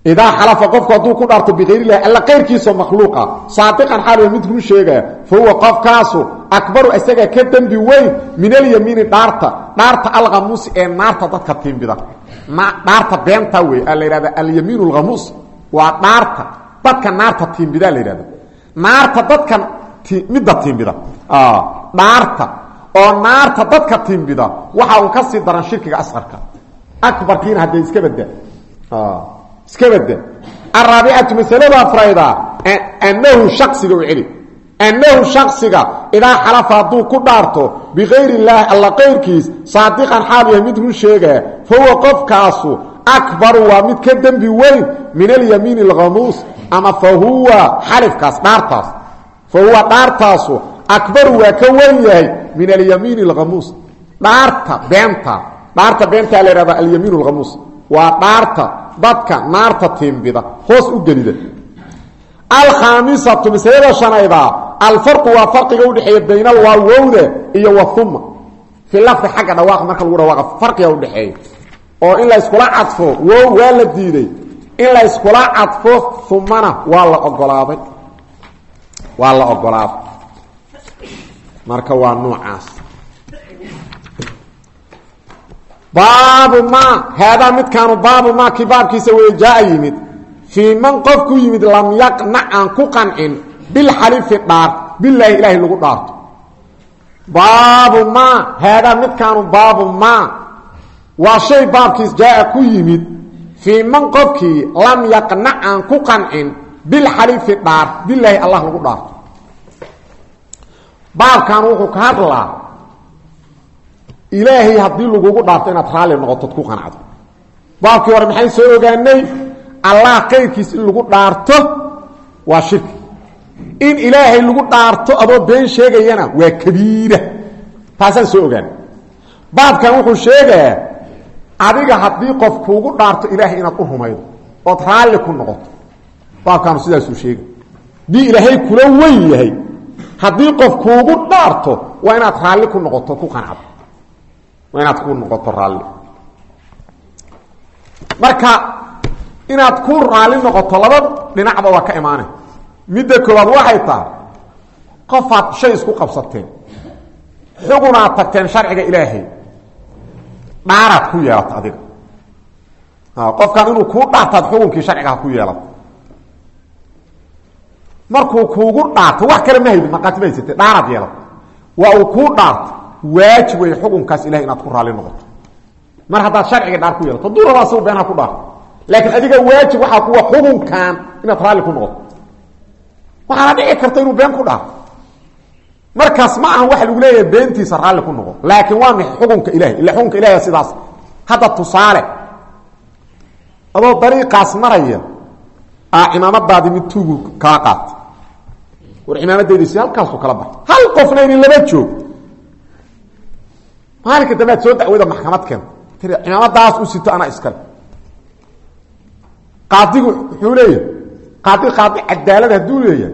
Idaa xalafa qofku hadduu ku dhaarto bikayr illahi alla kayrkiisoo makhluuqa. Saadiqan xaal mid run sheegaa fa huwa qofkaasu akbaru isaga ka dembi weyn min alyamiini dhaarta. Dhaarta alkhamuusi ee naarta dadka tiimbida dhaarta beenta wey la yidhahda alyamiin alkhamuus waa dhaarta dadka naarta tiimbida la yidhahda naarta dadka midda tiimbida dhaarta oo naarta dadka tiimbida waxa uu ka sii daran shirkiga asqarka. Abarkiina haddee iska bada iska bada araabicatu masalada afrayda annahu shaksiga u annahu shaksiga idaa xalafa hadduu ku dhaarto bikayr illaahi alla kayrkiis saadiqan xaal yahay mid run fa huwa qofkaasu akbaru waa mid ka dembi weyn min alyamiin alkhamuus ama fa huwa xalifkaas dhaartaas. Fa huwa dhaartaasu akbaru waa ka weyn yahay min alyamiin alkhamuus dhaarta beenta. Dhaarta beentaa la yhahda alyamiin alkhamuus waa dhaarta dadka naarta tiimbida hoos u gelida. Alkhaamisatu masalada shanayda alfarqu waa farqiga udhexeeya bayna alwaawowda iyo wahuma fi lafdi xagga dhawaaq marka lagu dhawaaqa farqiga udhexeeya oo in la yskula cadfo wow waa la diiday. In la yskula cadfo humana waa la ogolaaday. Waa la ogolaaday marka waa noocaas. Baabu ma haadaa midkaanu baabu ma kii baabkiisa wey jaa man qof ku yimid lam yaqnac aan ku qancin bilxalifi dhaar bilaahi ilaahay lagu dhaarto. Baabu ma haadaa midkaanu baabu ma waa shay baabkiis jaaa ku yimid. Fii man qofkii lam yaqnac aan ku qancin bilxalifi dhaar bilaahi allah lagu dhaarto baabkan wuxuu ka hadlaa ilaahay haddii lagugu dhaarto inaad raalli noqotod ku qancdo baabkii hore maxay soo ogaanay? Allah qayrkiis in lagu dhaarto waa shirki. In ilaahay lagu dhaarto adoo been sheegayana waa kabiira. Taasaan soo ogaanay. Baabkan wuxuu sheegaa adiga haddii qof kuugu dhaarto ilaahay inaad u rumaydo ood raalli ku noqoto. Baabkaanu sidaasuu sheega haddii ilaahay kula weyn yahay haddii qof kuugu dhaarto waa inaad raalli ku noqoto ku qancdo waa inaad ku noqoto raalli. Marka inaad ku raalli noqoto laba dhinacba waa ka imaana midda koowaad waxay tahay qofaad shay isku qabsateen xugunaad tagteen sharciga ilaahay dhaaraad ku yeelato adiga. Qofkan inuu kuu dhaartaad xukunkii sharcigaha ku yeelato markuu kuugu dhaarto wax kale ma haydin markaati ma haysate dhaaraad yeelato waa uu kuu dhaarto waajib wey xukunkaas ilahay inaad ku raalli noqoto. Mar haddaad sharciga dhaar ku yeelato hadduu rabaa asigu been ha ku dhaarto. Laakiin adiga waajib waxaa kuwa xukunkan inaad raalli ku noqoto. Waxaana dhici karta inuu been ku dhaarto. Markaas ma ahan waxa lagu leeyahay beentiisa raalli ku noqo. Laakiin waa mix xukunka ilahay ila xukunka ilahay sidaas. Hadda tusaale. Adoo dariiqaas maraya a cimaamadaadii mid tuugu kaa qaata war cimaamadeediisi halkaasuu kala baxa hal qofna inin laba joog maalinka dambead soo dacwada maxkamad keenta tir cimaamadaas u sito anaa iskale qaadigu wuxuu leeyahay qaadi qaadi cadaalad hadduu leeyahay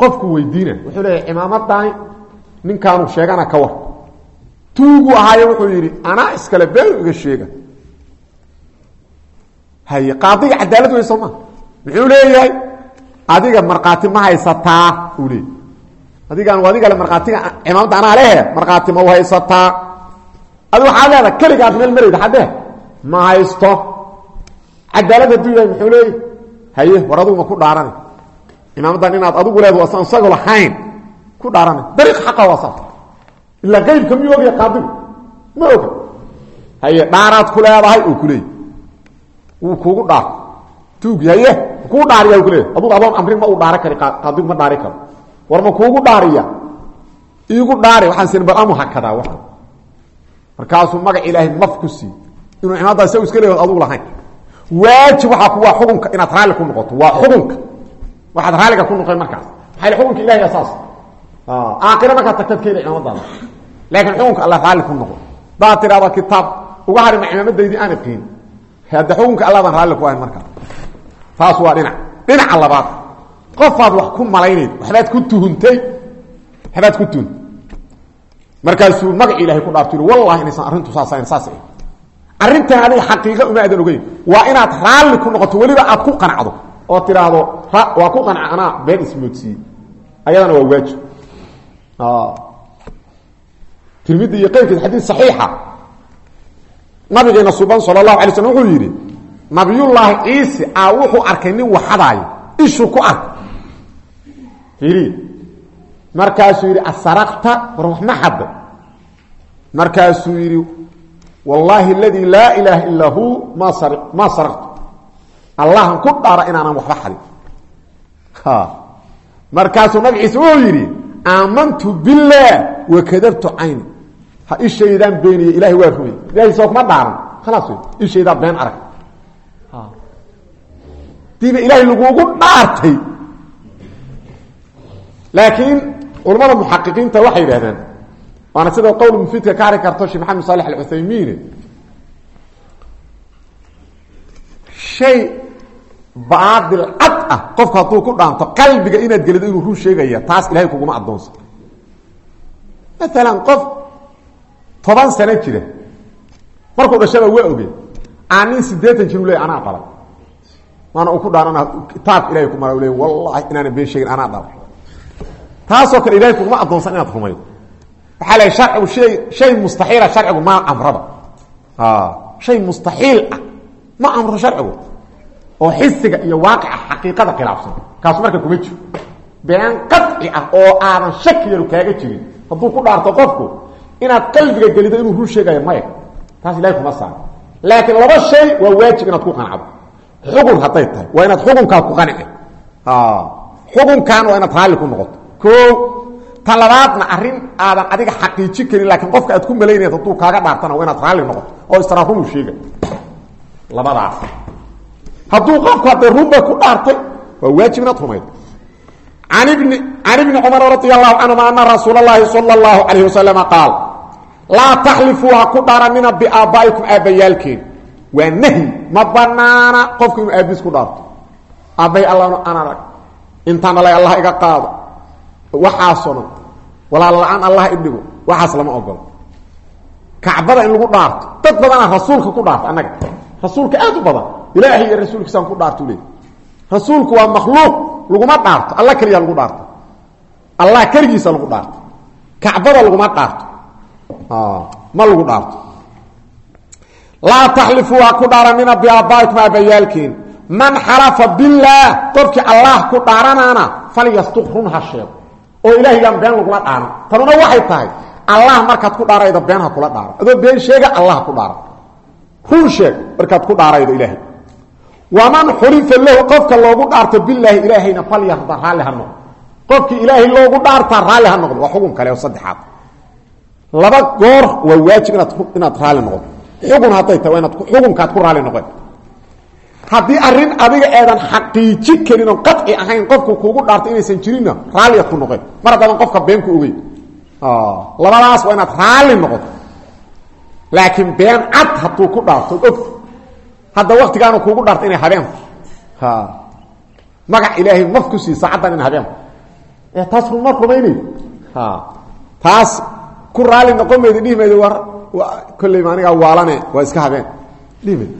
qofku weydiina. Wuxuu leeyahay cimaamadaani ninkaanu sheegana ka war. Tuugu ahaaye wuxuu yidhi anaa iskale been iga sheega. Haye qaadiga cadaalad wey sooma muxuu leeyahay adiga markhaati ma haysataa uu leeyay adigaan adigale markhaatiga cimaamada anaa lehe markhaati ma u haysataa adi waxaa leeda keligaad meel marayda haddee ma haysto. Cadaalad hadduu yahay muxuu leeyahy haye war adugu ma ku dhaarani. Cimaamadan inaad adigu leed asan isago lahayn ku dhaarana dariiq xaqa waa saa ilaa qaybka miyuu ogya qaadigu ma oga. Haye dhaaraad ku leedahay uu kuleeyay wuu kuugu dhaar tuugi haye kuu dhaariya u kuleeyahy adugu adoon amrin ma uu dhaari kari qaadigu ma dhaari karo. War ma kuugu dhaariya? Iigu dhaari waxaan sin bal amu hakadaa wa markaasuu magac ilaahay maf ku siiy inuu cimaamada isagu iska leeyahay adugu lahayn. Waajib waxaa kuwaa xukunka inaad raalli ku noqoto. Waa xukunka. Waxaad raalliga ku noqon markaas. Maxaa xukunka ilahay asaas aakhira markaad tagtad keena cimaamadaada laakiin xukunka alla raalli ku noqo. Daad tidhahda kitaab uga harima cimaamadaydii aan iqiin hadda xukunka alladan raalli ku ahayn markaas taas waa dhinac. Dhinaca labaad qofaad wax ku malaynayd waxbaad ku tuhuntay waxbaad ku tuhuntay. Markaasuu magac ilaahay ku dhaarto wallahi inaysan arrintu saasayn saas arrintan adiga xaqiiqa uma aadan ogeyn. Waa inaad raalli ku noqoto weliba aad ku qanacdo oo tidhaahdo waa ku qanca anaa been ismoodsiiyey ayadana waa waajib. Tirmidi iyo qayrkiis xadiis saxiixa. Nabigeena suban sala allahu alay slm wuxuu yidhi nabiyullaahi ciise a wuxuu arkay nin waxadaayo ishuu ku ark fiiriya markaasuu yidhi asaraqta war wax ma xadday markaasuu yidhi wallaahi aladii laa ilaaha illaa hu ma maa saraqtu. Allahan ku dhaara inaanan waxba xadin. Markaasuu nabi ciise wuxuu yidhi aamantu billaah wakadabtu cayni. Ha ishaydaan beeniye ilahay waa rumey ilahay soo kuma dhaaran. Khalaas ishaydaa been arag diiba ilaahay lagugu dhaartay. Laakiin culamada muxaqiqiinta waxay yidhahdeen waana sida qowl mufidka ka hari karto sheekh maxamed saalex alcuthaymiin. Shay baadil cad ah qofku hadduu ku dhaanto qalbiga inaad gelido inuu run sheegaya taas ilahay kuguma addoonsa maalan qof toban sano jira markuu dhashaba waa oge aan nin siddeetan jir leey anaa dhalay waana ku dhaarana kitaabka ilahay ku mara u leey wallahi inaana been sheegin anaa dhalay taasoo kale ilahay kuguma addoonsan inaad rumaydo waxaa la harcigu hay shay mustaxiila sharcigu ma amraba. Shay mustaxiil ah ma amro sharcigu. Oo xisiga iyo waaqica xaqiiqada khilaafsan. Kaasu marka kuma jiro. Been qaci ah oo aadan shaki yaru kaaga jirin. Hadduu ku dhaarto qofku inaad qalbiga gelido inuu run sheegayo maya taas ilahay kuma saaro laakiin laba shay waa waajib inaad ku qancdo xugun hadday tahay waa inaad xukunkaa ku qanci xukunkan waa inaad raalli ku noqoto o ta labaadna arrin aadan adiga xaqiiji karin laakiin qofka aad ku malaynayad hadduu kaaga dhaartana waa inaad raalli noqoto oo istraa runuu sheega labadaas hadduu qofku hadday runba ku dhaartay waa waajib inaad rumaydo an ibni can ibni cumar radi allahu canhuma ana rasuul اllahi salى اllahu alayh wasalama qaal laa taxlifuu ha ku dhaaranina biaabbaa'ikum aabbayaalkeen waa nahyi ma banaana qofku inuu aabiis ku dhaarto. Aabbay allana aan arag. Intaan dhalay allah iga qaado. Waxaasoo dhan walaal la'aan allah idhigo waxaas lama ogolo kacbada in lagu dhaarto dad badana rasuulka ku dhaarto annaga. Rasuulka aad u badan ilaahay iyo rasuulkiisaan ku dhaartu leey rasuulku waa makhluuq laguma dhaarto. Alla ma lagu dhaarto laa taxlifuu ha ku dhaaranina biaabbaa'ikum aabbayaalkiin man xalafa billaah qofkii allah ku dhaaranaana falyasduq run ha sheego. Oo ilaahaygaan been lagula dhaaran tanuna waxay tahay allah markaad ku dhaaraydo been ha dhaaran adoo been sheega allah ku dhaaran run sheeg markaad ku dhaaraydo ilaahay. Waman xulifa lahu qofka loogu dhaarto bilaahi ilaahayna falyarda raalli ha noqo qofkii ilaahay loogu dhaartaa raalli ha noqdo. Waa kale saddexaad laba goor waa waajib inaad inaad raalli noqoto. Xugun hadday tahay waa inaad xukunkaad ku raalli noqon haddii arrin adiga eedan xaqiiji karin oon qaci ahayn qofku kuugu dhaarto inaysan jirinna raalliyaad ku noqon mar haddaadan qofka been ku ogeyn labadaas waa inaad raalli noqoto laakiin been cad hadduu ku dhaarto og. Hadda waktigaanu kuugu dhaarto inay habeenku magac ilaahay naf ku sii saacaddan in taas ruma rumaynayd taas ku raalli noqon mayda dhihi mayda war kolleyba anigaa waalane waa iska habeen. Dhihi mayd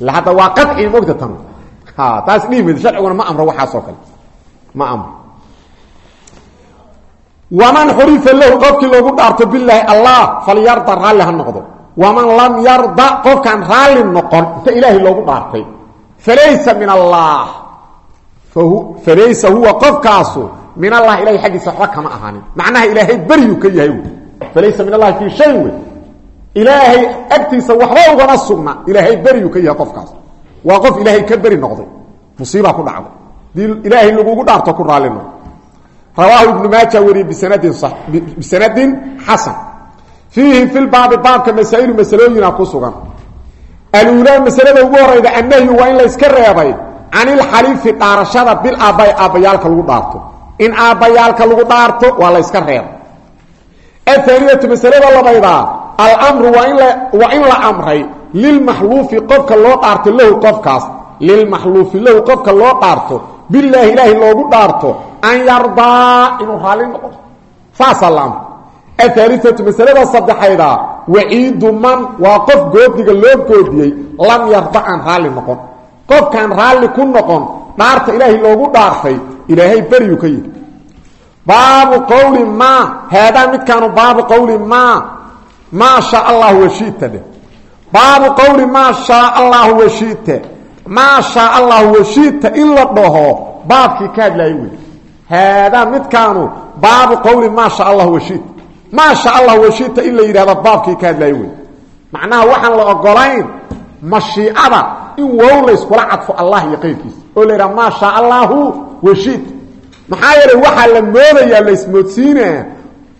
ila hadda waa qaci mogta tan. Taas dhihi mayda sharciguna ma amro waxaasoo kale. Ma amro. Waman xurifa lahu qofkii loogu dhaarto bilaahi allah falyarda raalli ha noqdo. Waman lam yarda qofkaan raalli noqon inta ilaahay loogu dhaartay. Falaysa min allah falaysa huwa qofkaasu min allah ilahay xaggiisa waxba kama ahaanin macnaha ilaahay beryuu ka yahay falaysa min allahi fii shay wey ilaahay agtiisa waxba ugama sugna ilaahay beryuu ka yahay qofkaas waa qof ilaahay ka beri noqday musiibaa ku dhacday dii ilaahay lagugu dhaarto ku raalli noqdo rawaahu ibnu maaja wariyey bisanadin bisanadin xasan fiihi fi lbaabi baabka masaa'ilu masalooyina ku sugan aluulaa masalada ugu horayda annahyu waa in layska reebay can ilxaliifi dhaarashada bil aabbae aabbayaalka lagu dhaarto in aabbayaalka lagu athaaniyatu masalada labaydaa almru waa in la amray lilmaxluufi qofka loo dhaarto lahu qofkaas. Lilmaxluufi lahu qofka loo dhaarto bilaahi ilaahi loogu dhaarto an yardaa inuu raalli noqdo. Saasaa la amray ahaaliatu masalada saddexayda waciidu man waa qof goodiga loo goodiyey lam yarda aan raalli noqon. Qofkaan raalli ku noqon dhaarta ilaahay loogu dhaartay ilaahay beryu ka yidhi baabu qowli ma haadaa midkaanu baabu qowli ma maa shaa allahu washita dheh baabu qowli maa shaa allahu washita maa shaa allahu washita in la dhaho baabkii ka hadlaayay wey. Haadaa midkaanu baabu qowli maa sha allahu washita maa sha allah washita in la yidhahdo baabkii ka hadlaayay wey. Macnaha waxaan la ogolayn mashiicada in wow layskula cadfo allah iyo qayrkiisa. Oo la yidhaha maa shaa allahu washita maxaa yeelay waxaa la moodayaa la ismoodsiinaa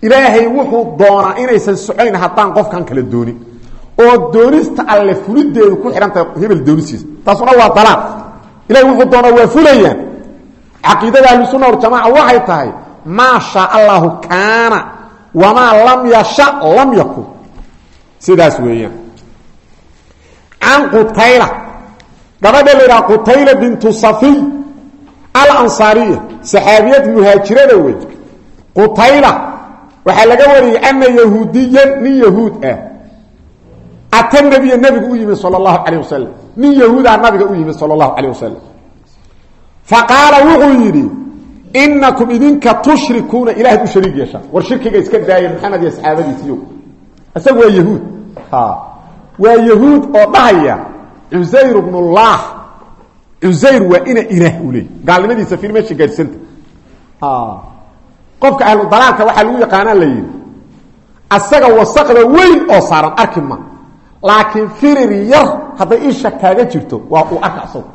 ilaahay wuxuu doonaa inaysan socayn haddaan qofkan kala doonin oo doonista alle fulideedu ku xidhan tahay hebel doonisiisa taasuna waa dalaaq ilahay wuxuu doonaa waa fulayaan. Caqiidada ahlusunna waljamaca waxay tahay maa shaa allahu kaana wamaa lam yasha lam yakun. Sidaas weeyaan. Can qutayla gabadha la qutayla bintu safiy alansaariya saxaabiyad muhaajirada wey qutayla waxaa laga wariyey ana yahuudiyan nin yahuud ah. Ata nebiya nebigu u yimid sal اllahu calayh wasalam nin yahuudaa nabiga u yimid sal اllahu calayh wasalam faqaala wuxuu idinka tushrikuuna ilahayd u war shirkiga iska daaya maxamed iyo saxaabadiisiyo isagu waa yahuud. Waa yahuud oo dhahaya cusayr bnullah cusayr waa ina ilaah u leey gaalnimadiisa fir meesha gaadhsanta qofka ahlu dalaalka waxaa lagu yaqaanaa la yidhi asaga wasaqda weyn oo saaran arki ma. Laakiin firir yar hadday isha kaaga jirto waa uu arka asagu.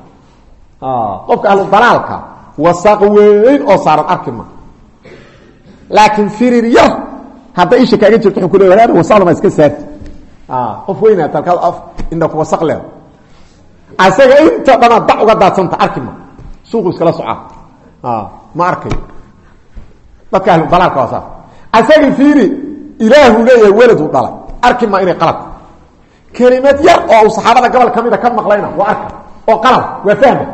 Qofka ahlu dalaalka wasaq weyn oo saaran arki ma. Laakiin firir yar hadday isha kaaga jirto wuxuu ku le walaal wasaqda ma iska saarti qof weyna talkaad af indha ku wasaq leeda asaga inta dhanaad dac uga daadsanta arki ma. Iskala socaa. Ma arkay dadka ahlu dalaalka waa asagii fiiri ilaahu leeyahay weladuu dhalay. Arki ma inay qalad. Kelimad yar oo saxaabada gobol ka mida ka maqlayna waa arka oo qalad waa fahma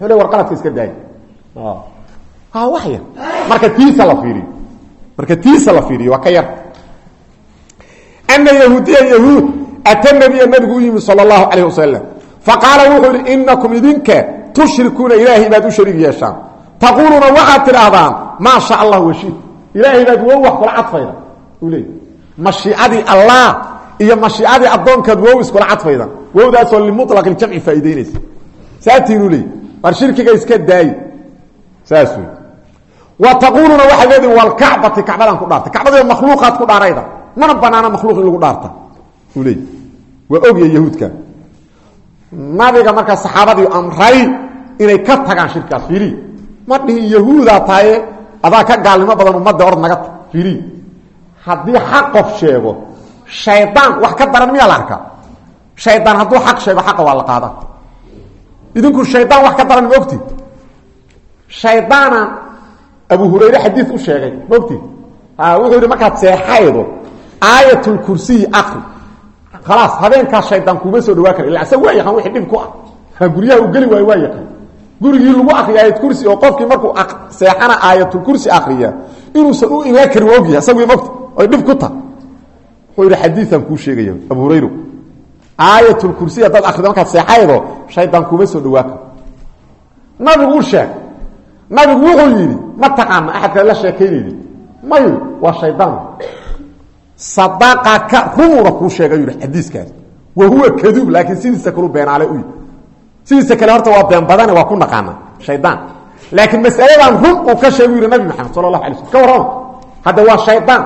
le war qaladka iska daaya wax yar. Marka tiisa la fiiriyo marka tiisa la fiiriyo waa ka yar. Ana yahuudiya yahuud ata nabigu yimi sal اllahu wasalam faqaala wuxuu yihi inakum idinka tushrikuuna ilaahay baad u shariig yeeshaan taquuluuna waxaad tidhaahdaan maa sha allah washid ilaahay baad wow wax kula cadfayda u leey mashiicadii allah iyo mashiicadii addoonkaad wow iskula cadfayda wowdaasoo limulaq iljamci faa'idaynaysa saatiinu leey war shirkiga iska daayi saas wey wa taquuluuna waxaad leedihin walkacbati kacbadaan ku dhaartay kacbadii makhluuqaad ku dhaarayda mana banaana makhluuq in lagu dhaarta u leey waa ogya yahuudka nabiga markaa saxaabadii amray inay ka tagaan shirkaas fiiri. Ma dhihin yahuudaa tahaye adaa ka gaalnimo badan ummadda ord naga ta fiiriy haddii xaq qof sheego shaydaan wax ka daran miyaa la arkaa? Shaydaan hadduu xaq sheego xaqa waa la qaada. Idinku shaydaan wax ka daran ma ogtid shaydaana abu hurayre xadiid u sheegay ma ogtid wuxuu yidhi markaad seexaydo aayatulkursiyi akri khalaas habeenkaas shaydaan kuuma soo dhawaa kara illa isaga waa yaqaan wixii dhib ku ah guryaha uu geli waayo waa yaqaan gurigii lagu akriya aayatkursi oo qofkii markuu seexana aayatulkursi akriya inuusan u imaan karin waa ogyahay isagu mogta oy dhib ku taha wuxuu yidhi xadiiaan kuu sheegaya abu hurayra aayatulkursi haddaad akrido markaad seexaydo shaydaan kuuma soo dhawaa karo nabigu u sheeg nabigu wuxuu yidhi ma taqaana axad kale la sheekaynaydi mayu sadaqaka rumuuna kuu sheega yidhi xadiiskaas. Wa huwa kaduub laakiin sidiisa kalu beenaale u yidhi. Sidiisa kale horta waa been badane waa ku naqaana. Shaydaan laakiin masaladan run uu ka sheegu yidhi nabi maxamed sala allahu alay slm ka warrama hadda waa shaydaan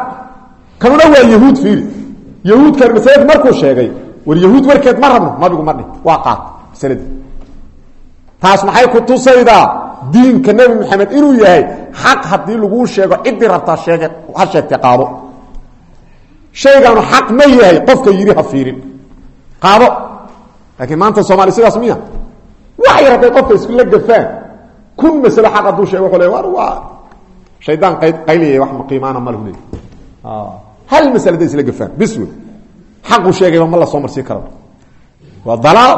kanuna waa yahuud fiiri. Yahuudkan masalada markuu sheegay war yahuud warkeed ma rabno nabigu ma dhin waa qaata masaladii taas maxay ku tusaydaa diinka nebi maxamed inuu shayganu xaq ma yahay qofka yidhi ha fiirin. Qaado. Laakiin maanta soomali sidaas miya? Wax yar hadday qofka iskula gafaan kun masalo xaq hadduu sheego wuxuu le war waa shaydaan qay qayliyay wax qiimaana ma lahu leey hal masale hadday isla gafaan bis wey xaquu sheegayba ma la soo marsii karo. Waa dalaal.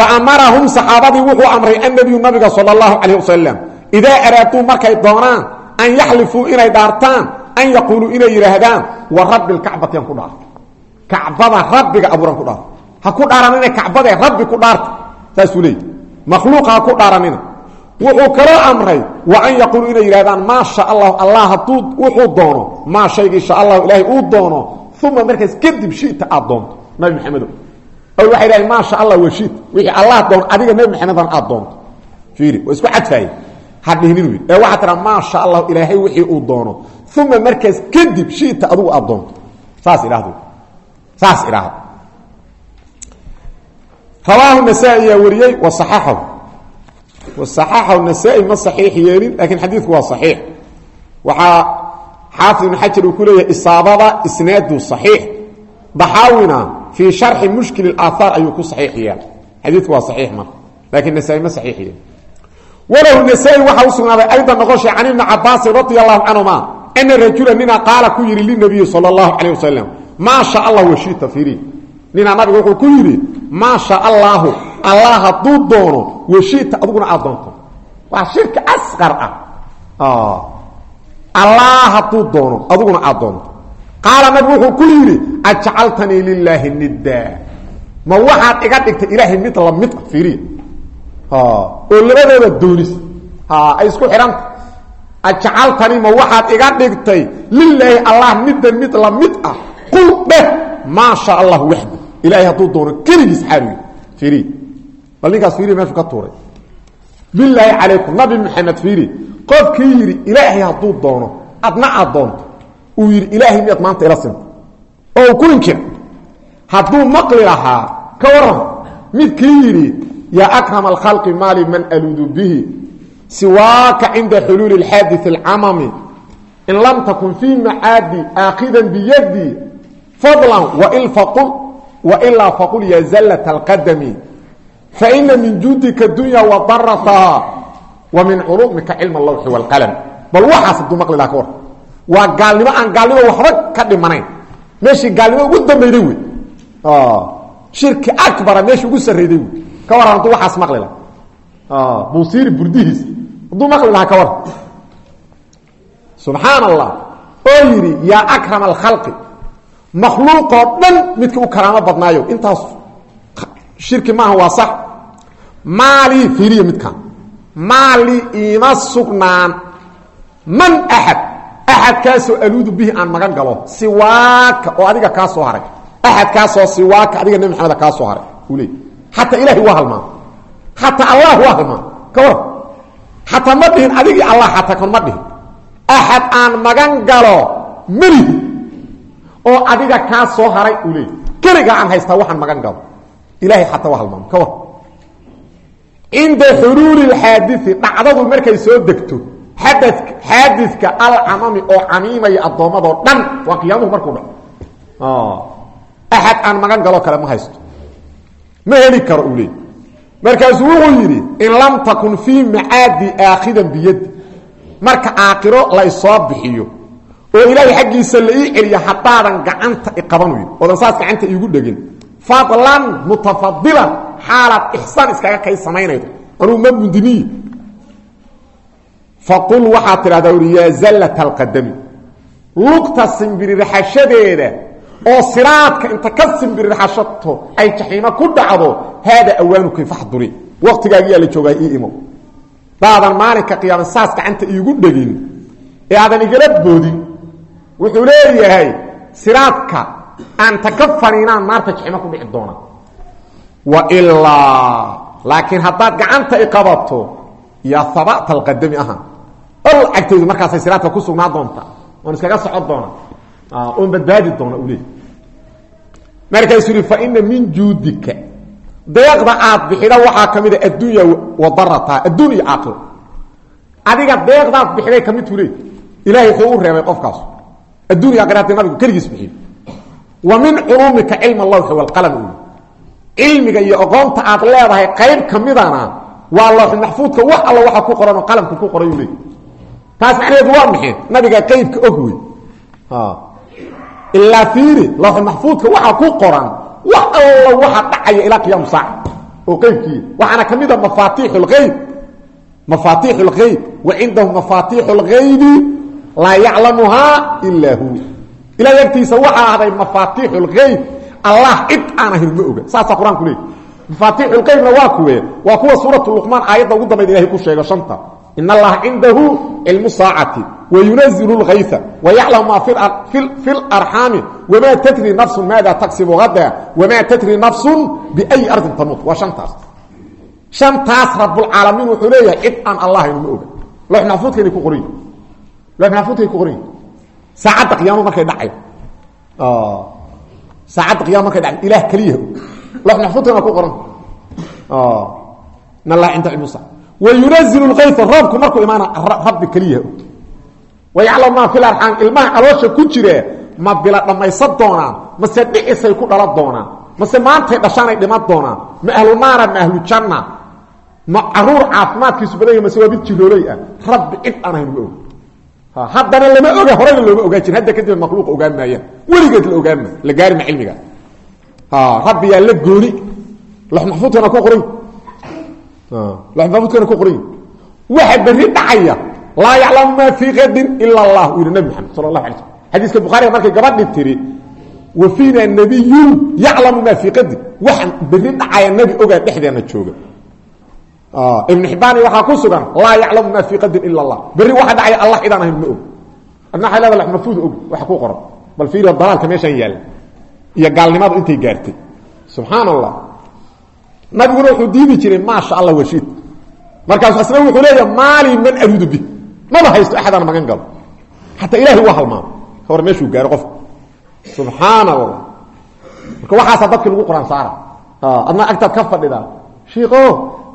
Amarahum saxaabadii wuxuu amray annabiyu nabiga sala allahu calayh wasalam idaa araaduu markay doonaan an yaxlifuu inay dhaartaan an yaquuluu inay yidhaahdaan wa rabbi lkacbati aan ku dhaarto kacbada rabbiga abuuran ku dhaarto ha ku dhaaranina kacbadee rabbi ku dhaarta saasuu leeyay makhluuqa ha ku dhaaranina wuxuu kaloo amray wa an yaquuluu inay yidhahdaan maa sha allahu allah hadduu wuxuu doono maa shaygii sha allahu ilaahay uu doono uma markaas kadib shita aad doonto nabi maxamedo o waxay dhahay maa sha allah wa shit wixii allah doono adiga nebi maxamedan aad doonto fiiri waa isku cadfaaye ha dhihnin wi ee waxaa tiraa maa sha allahu ilaahay wixii uu doono uma markaas kadib shita adigu aad doonto saas idhaahdo saas idhaahdo rawaahu nasaa-i yaa wariyey wa saxaxahu wa saxaxahu nasaa-i ma saxiix yeelin laakiin xadiidku waa saxiix waxaa xaafid ibn xajar uu ku leeyahay isaabada isnaadu صaxiix daxaawina fii sharxi mushkil اaahaar ayuu ku saxiixiyaa xadiidku waa saxiix marka laakiin nasaa-i ma saxiixiye walahu nasaa-i waxaa u sugnaaday aydan noqoshay can ibni cabaasin radi allahu canhuma ana rajula nina qaala ku yidhi linabiyi salى اllahu calayh wasalam maa sha allah washita fiiri ninaa nabiga wuxuu ku yidhi maa sha allaahu allah hadduu doono washita adiguna aad doonto waa shirka asqar ah allah hadduu doono adiguna aad doonto qaala nabigu wuxuu ku yidhi ajcaltanii lilaahi nidda ma waxaad iga dhigtay ilaahay mid la mid ah fiiriya oo labadooda doonis ay isku xidhanta ajcaltanii ma waxaad iga dhigtay lilaahi allah middan mid la mid ah. Qul dheh maa sha allah waxda ilaahay hadduu doono keligiis xaaluy fiiriya bal ninkaas fiiriya meeshu ka tuuray. Bilaahi calaykum nabi maxamed fiiri. Qofkii yidhi ilaahay hadduu doono adna aad doonto. Uu yidhi ilaahay miyaad maanta ila sinta. Oo uu ku inkira hadduu maqli lahaa ka waran midkii yidhi yaa akrama alkhalqi maali man aluudu bihi siwaaka cinda xuluuli xaadii camami in lam takun fii macaadi aakhidan biyadi fadlan wailaa faqul ya zallat alqadami. Faina min judika dunya wadarataha wa min culumika cilm alawxi wاlqalam bal waxaas aduu maqli laha ka war waa gaalnimo aan gaalnimo waxba ka dhimanayn. Meeshii gaalnimo ugu dambayday wey. Ah, shirki abara meesha ugu sarreyday wey. Ka waran aduu waaas maqli laha buusiiri ah, burdihiis hadduu maqli lahaa ka war subxaan allah oo yidhi yaa akrama alkhalqi makhluuqoo dhan midka u karaamo badnaayo. Intaas shirki maaha waa sax. Maalii fiiriya midkaan. Maali iima sugnaan. Man axad axadkaasoo aluudu bihi aan magan galo siwaaka oo adiga kaa soo haray. Axadkaasoo siwaaka adiga nebi maxameda kaa soo haray. Uu leey xataa war xataa ma dhihin adigii allah xataa kon ma dhihin. Axad aan magan galo melihi oo adiga kaa soo haray uu leey aan haystaa waxaan magan galo. Ilahay xataa waa halmaam ka war. Cinda xuluuli dhacdadu markay soo degto xada xaadidka alcamami oo camiimaya addoommadoo dhan waa qiyaamuhu markuu dhaco. Axad aan magan galoo kale ma haysto. Ma heli karo leey markaasuu wuxuu yidhi in lam takun fii macaadi aakhidan biyadi. Marka aakiro laysoo bixiyo oo ilaahay xaggiisa la ii celiya haddaadan gacanta iqaban yidhi oodan saas gacanta iigu dhegin fadlan mutafadilan xaalaad ixsaan iskaga kay samaynaydo anuu ma faqul waxaad tidhahdaa uri yaa zallata alqadami lugta simbirirxashadeeda oo siraadka inta ka simbirirxashato ay jaxiimo ku dhacdo haada awaanuka faxduri waqtigaagiyaa la joogaa ii imo daadan maalinka qiyaama saas gacanta iigu dhegin. Ee aadan igala boodin wuxuu leeyahay siraadka aanta ka faniinaan naarta jaxiimo ku dhici doona. Wailaa laakiin haddaad gacanta iqabato yaa habata alqadami aha ol cagtaydu markaasay siraadka ku sugnaa doonta oon iskaga socon doona oon badbaadi doona uu leey markaasuu yihi faina min juudika. Deeqda aad bixida waxaa ka mida addunya wadarataha adduun iyo aakhiro adiga deeqdaad bixiday ka midku leey ilahay wuxuu u reebay qofkaas. Adduun iyo aakhiraadee nabigu keligiis bixiyo wa min culuumika cilm allawxi walqalam u cilmiga iyo oqoonta aad leedahay qayb ka midana waa looxu maxfuudka wax alla waxa ku qoran oo qalamku ku qoray u leey taas ilaa fiiri looxu maxfuudka waxa ku qoran wax alla waxa dhacaya ilaa qiyaam saaca oo qaybkiiya waxaana ka mid a mafaatiixu lgayb mafaatiixu lgayb wa cindahu mafaatiixu lgaybi laa yaclamuhaa ilaa hu. Ilahay agtiisa waxaa ahday mafaatiixu lgayb allah cid aan ahayn ma oga. Saasaa qur'aanku leey mafaatiixu lqaybna waa kuwe waa kuwa suuratu luqmaan aayadda ugu dambayd ilahay ku sheego shanta in allaha cindahu cilmu saacati wayunazilu lgaysa wayaclamu maa fi larxaami wamaa tadri nafsun maada tagsibu hada wamaa tadri nafsun biayi ardin tamuut waa shantaas. Shantaas rabulcaalamiin wuxuu leeyahay cid aan allah ahayn ma oga. Loox maxfuudkana ku qoray loox maxfuudkay ku qoray saacadda qiyaamo markay dhacay. Saacadda qiyama markay dhacay ilaah keliya loox maxfuudkana ku qoran. In allah cinda cilmu saac wayunazilu lkaysa roobku markuu imaana rabbi keliya wayaclamu maa fi larxaam ilmaha caloosha ku jire ma bila dhammaysan doonaan mase dhicisay ku dhalan doonaan mase maantay dhashaanay dhiman doonaan ma ahlu naara ma ahlu janna ma carruur caafimaadkiisu badanya mase waa mid jirooley ah rabbi cid aan ahayn ma og haddana lama oga horeyna looma ogaa jir hadda kadib makhluuq ogaan maayaan weligeed la ogaanma la gaarima cilmiga rabbi yaa la gooni lox maxfuudkana ku qoray lox maxfuudkana ku qoray waxa berri dhacaya laa yaclamu maa fii kadin ila allah uu yihi nabi maxamed sala allahu alay slm xadiiska bukhaariga markay gabadhi tiri wa fiina nabiyun yaclamu maa fii kadin waxaan berri dhacaya nebi ogaa dhexdeena jooga ibn xibaan waxaa ku sugan laa yaclamu maa fii qadin ila allah berri waxa dhacaya allah cidaan ahayn ma og adna waxay leeda maxfuud og waxa ku qoran bal fiiriyo dalaalka meeshaan yaalla iyo gaalnimadu intay gaartay subxaan allah nabiguna wuxuu diidi jiray maasha allah washiid markaasu asna wuxuu leeyaha maali man aruudu bi maba haysto axadaan magan galo. Xataa ilahay waa halmaamo. Hor meeshuu gaaro qofka subxaan allah marka waxaasaa dadkii lagu quraan saara. Adna agtaad ka fadhidaa shiiko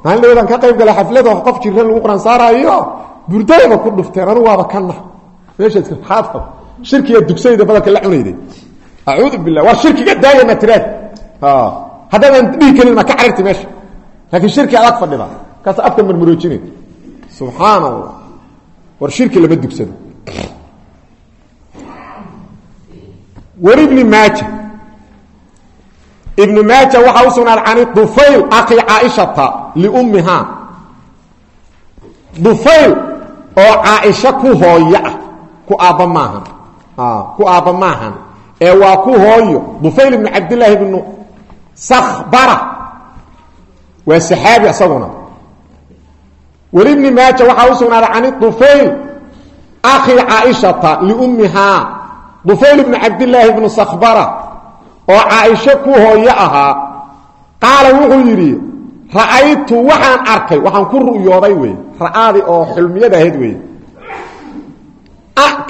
maalin dhawadaan ka qayb galay xaflada qof jiran lagu quraan saaraayo burdayba ku dhufteen anu waaba kana meeshaad shirkiga dugsayda badalka la cunayday. Acuudu billah waa shirkiga daayana tiraad haddaadan dhihi karin ma ka cararti meesha. Laakiin shirki adag fadhida kaas afka marmaroojinay subxaan allah war shirki lama dugsado. War ibni maaja. Ibnu maaja waxaa u sugnaaday can dufayl akhi caaishata liummihaa dufayl oo caaisha ku hooyo ah ku aabba maahan ku aabba maahan ee waa ku hooyo dufayl ibnu cabdillaahi ibnu sakbara waa saxaabi isaguna weli ibni maaja waxaa u sugnaaday can dufayl akhi caaishata liummihaa dufayl ibnu cabdillaahi ibnu sakbara oo caaisho ku hooyo ahaa qaala wuxuu yidhi ra'aytu waxaan arkay waxaan ku ru'yooday wey ra'aadi oo xulmiyada ahayd wey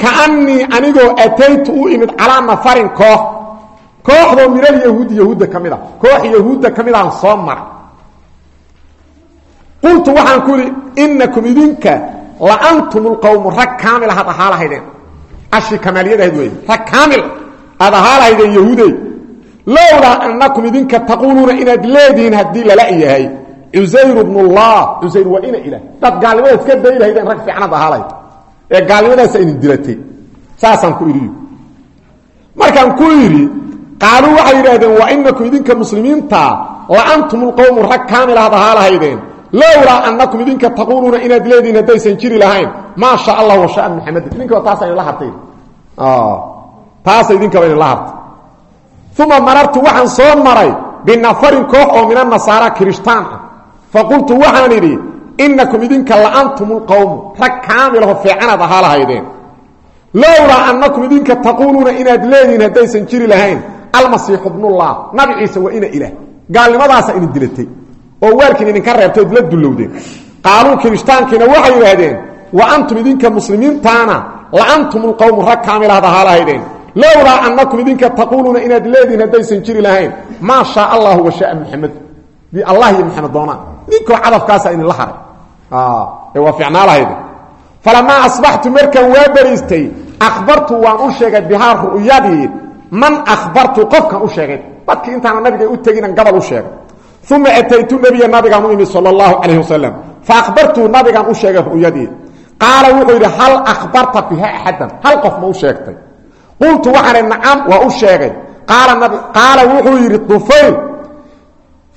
kaanii anigoo ataytu imid calaa nafarin koox kooxdoo minal yahuudi yahuudda ka mid a koox yahuudda ka mid aan soo maray qultu waxaan ku idhi inakum idinka la antum lqowmu rag kaamil had ahaa lahaydeen. Ashi kamaaliyadahayd wey rag kaamil aad ahaa lahaydeen yahuudey lowlaa anakum idinka taquuluuna inaad leedihiin haddii lala yahay. Cusayr bnullah cusayr waa ina ilah dad gaalnimadaas ka day lahaydeen rag fiicnad ahaa lahayd. Ee gaalnimadaasa idin dilatay. Saasaan ku idhi markaan ku idhi qaaluu waxay yidhaahdeen waa inakum idinka muslimiinta la antum lqowmu rag kaamil had ahaa lahaydeen. Lowlaa anakum idinka taquuluuna inaad leedihiin haddaysan jiri lahayn. Maa sha allah washaa maxamedin idinkaba taasa idinla hartay. Taasa idinkaba idinla hartay. Uma marartu waxaan soo maray binafarin koox oo min anasaara kirishtaan ah. Faqultu waxaan idhi inakum idinka la antum lqowmu rag kaamilaho fiicanaad ahaa lahaydeen. Lowlaa anakum idinka taquuluuna inaad lahayn almasiixu bnullah nabi ciise waa ina ilah gaalnimadaasa idin dilatay. Oo waalkiin idinka reebtay ood la dulowdeen qaaluu kirishtaankiina waxay yidhaahdeen wa antum idinka muslimiintaana la antum lqowmu rag kaamilaad ahaa lahaydeen. Lowlaa anakum idinka taquuluuna inaad leedihiin haddaysan jiri lahayn. Maa shaa allahu washaa maxamed di allah iyo maxamed doonaan. Idinkoo cadafkaasa idinla haray. Ee waa ficnaa lahayd. Falamaa asbaxtu markaan waa beriistay akhbartu waan u sheegay bihaa ru'yadii man akhbartu qofkan u sheegay. Dadkii intaana nabiga u teginan gabal u sheegay. Uma ataytu nabiya nabigaan u imi sal اllahu calayh wasalam faahbartuu nabigaan u sheegay ru'yadii qaala wuxuu yidhi hal akhbarta biha axadan hal qof ma u sheegtay? Qultu waxaan ihi nacam waa u sheegay. Qaala wuxuu yidhi dufayl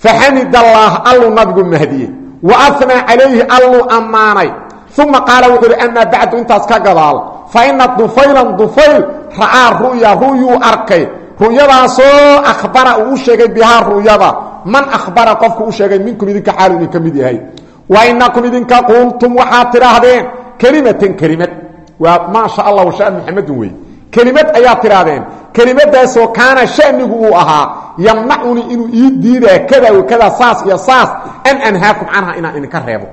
faxamid allaah alluu nabigu mahdiyey. Wa anaa calayhi alluu ammaanay. Uma qaala wuxuu yidhi amaa bacdu intaas ka gadaal. Fa ina dufaylan dufayl ra'aa ru'ya ru'yuu arkay. Ru'yadaasoo akhbara uu u sheegay bihaa ru'yada. Man akhbara qofku u sheegay minkum idinka xaalu idinka mid yahay. Wa inakum idinka qultum waxaad tidhaahdeen kelimatan kelimad. Waa maa sha allah washaa maxamedun wey kelimad ayaad tidhaahdeen. Kelimadaasoo kaana shanigu uu ahaa yamnacuni inuu ii diidaa kada wa kada saas iyo saas an anhaakum canha inaan idinka reebo.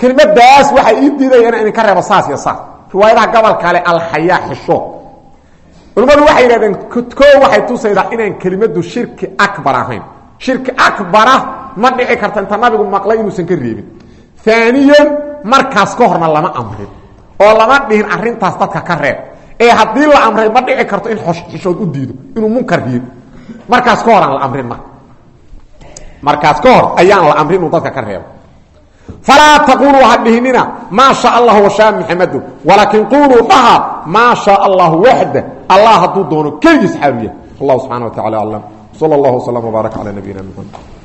Kelimadaas waxaa ii diidaya inaan idinka reebo saas iyo saas. Riwaayadaha gobolka ale alxayaa xisho culimmadu waxay yidhahdeen koo waxay tusaydaa inaan kelimadu shirki akbar ahayn. Shirki akbara ma dhici karta inta nabigu maqlay inuusan ka reebin. Aaniyan markaas ka horna lama amrin oo lama dhihin arintaas dadka ka reeb. Ee haddii la amray ma dhici karto in xishood u diido inuu munkar riib markaas ka hor la amrin marka markaas ka hor ayaan la amrin dadka ka reebo falaa taquluu ha dhihinina maa sha allah washaa maxamadu walaakin quluu dhaha maa shaa allahu waxda allah hadduu doono keligiis xaaluya allah subxana wa tacala aclam sal اllah wslm wbaarak calى nabiyina mxamed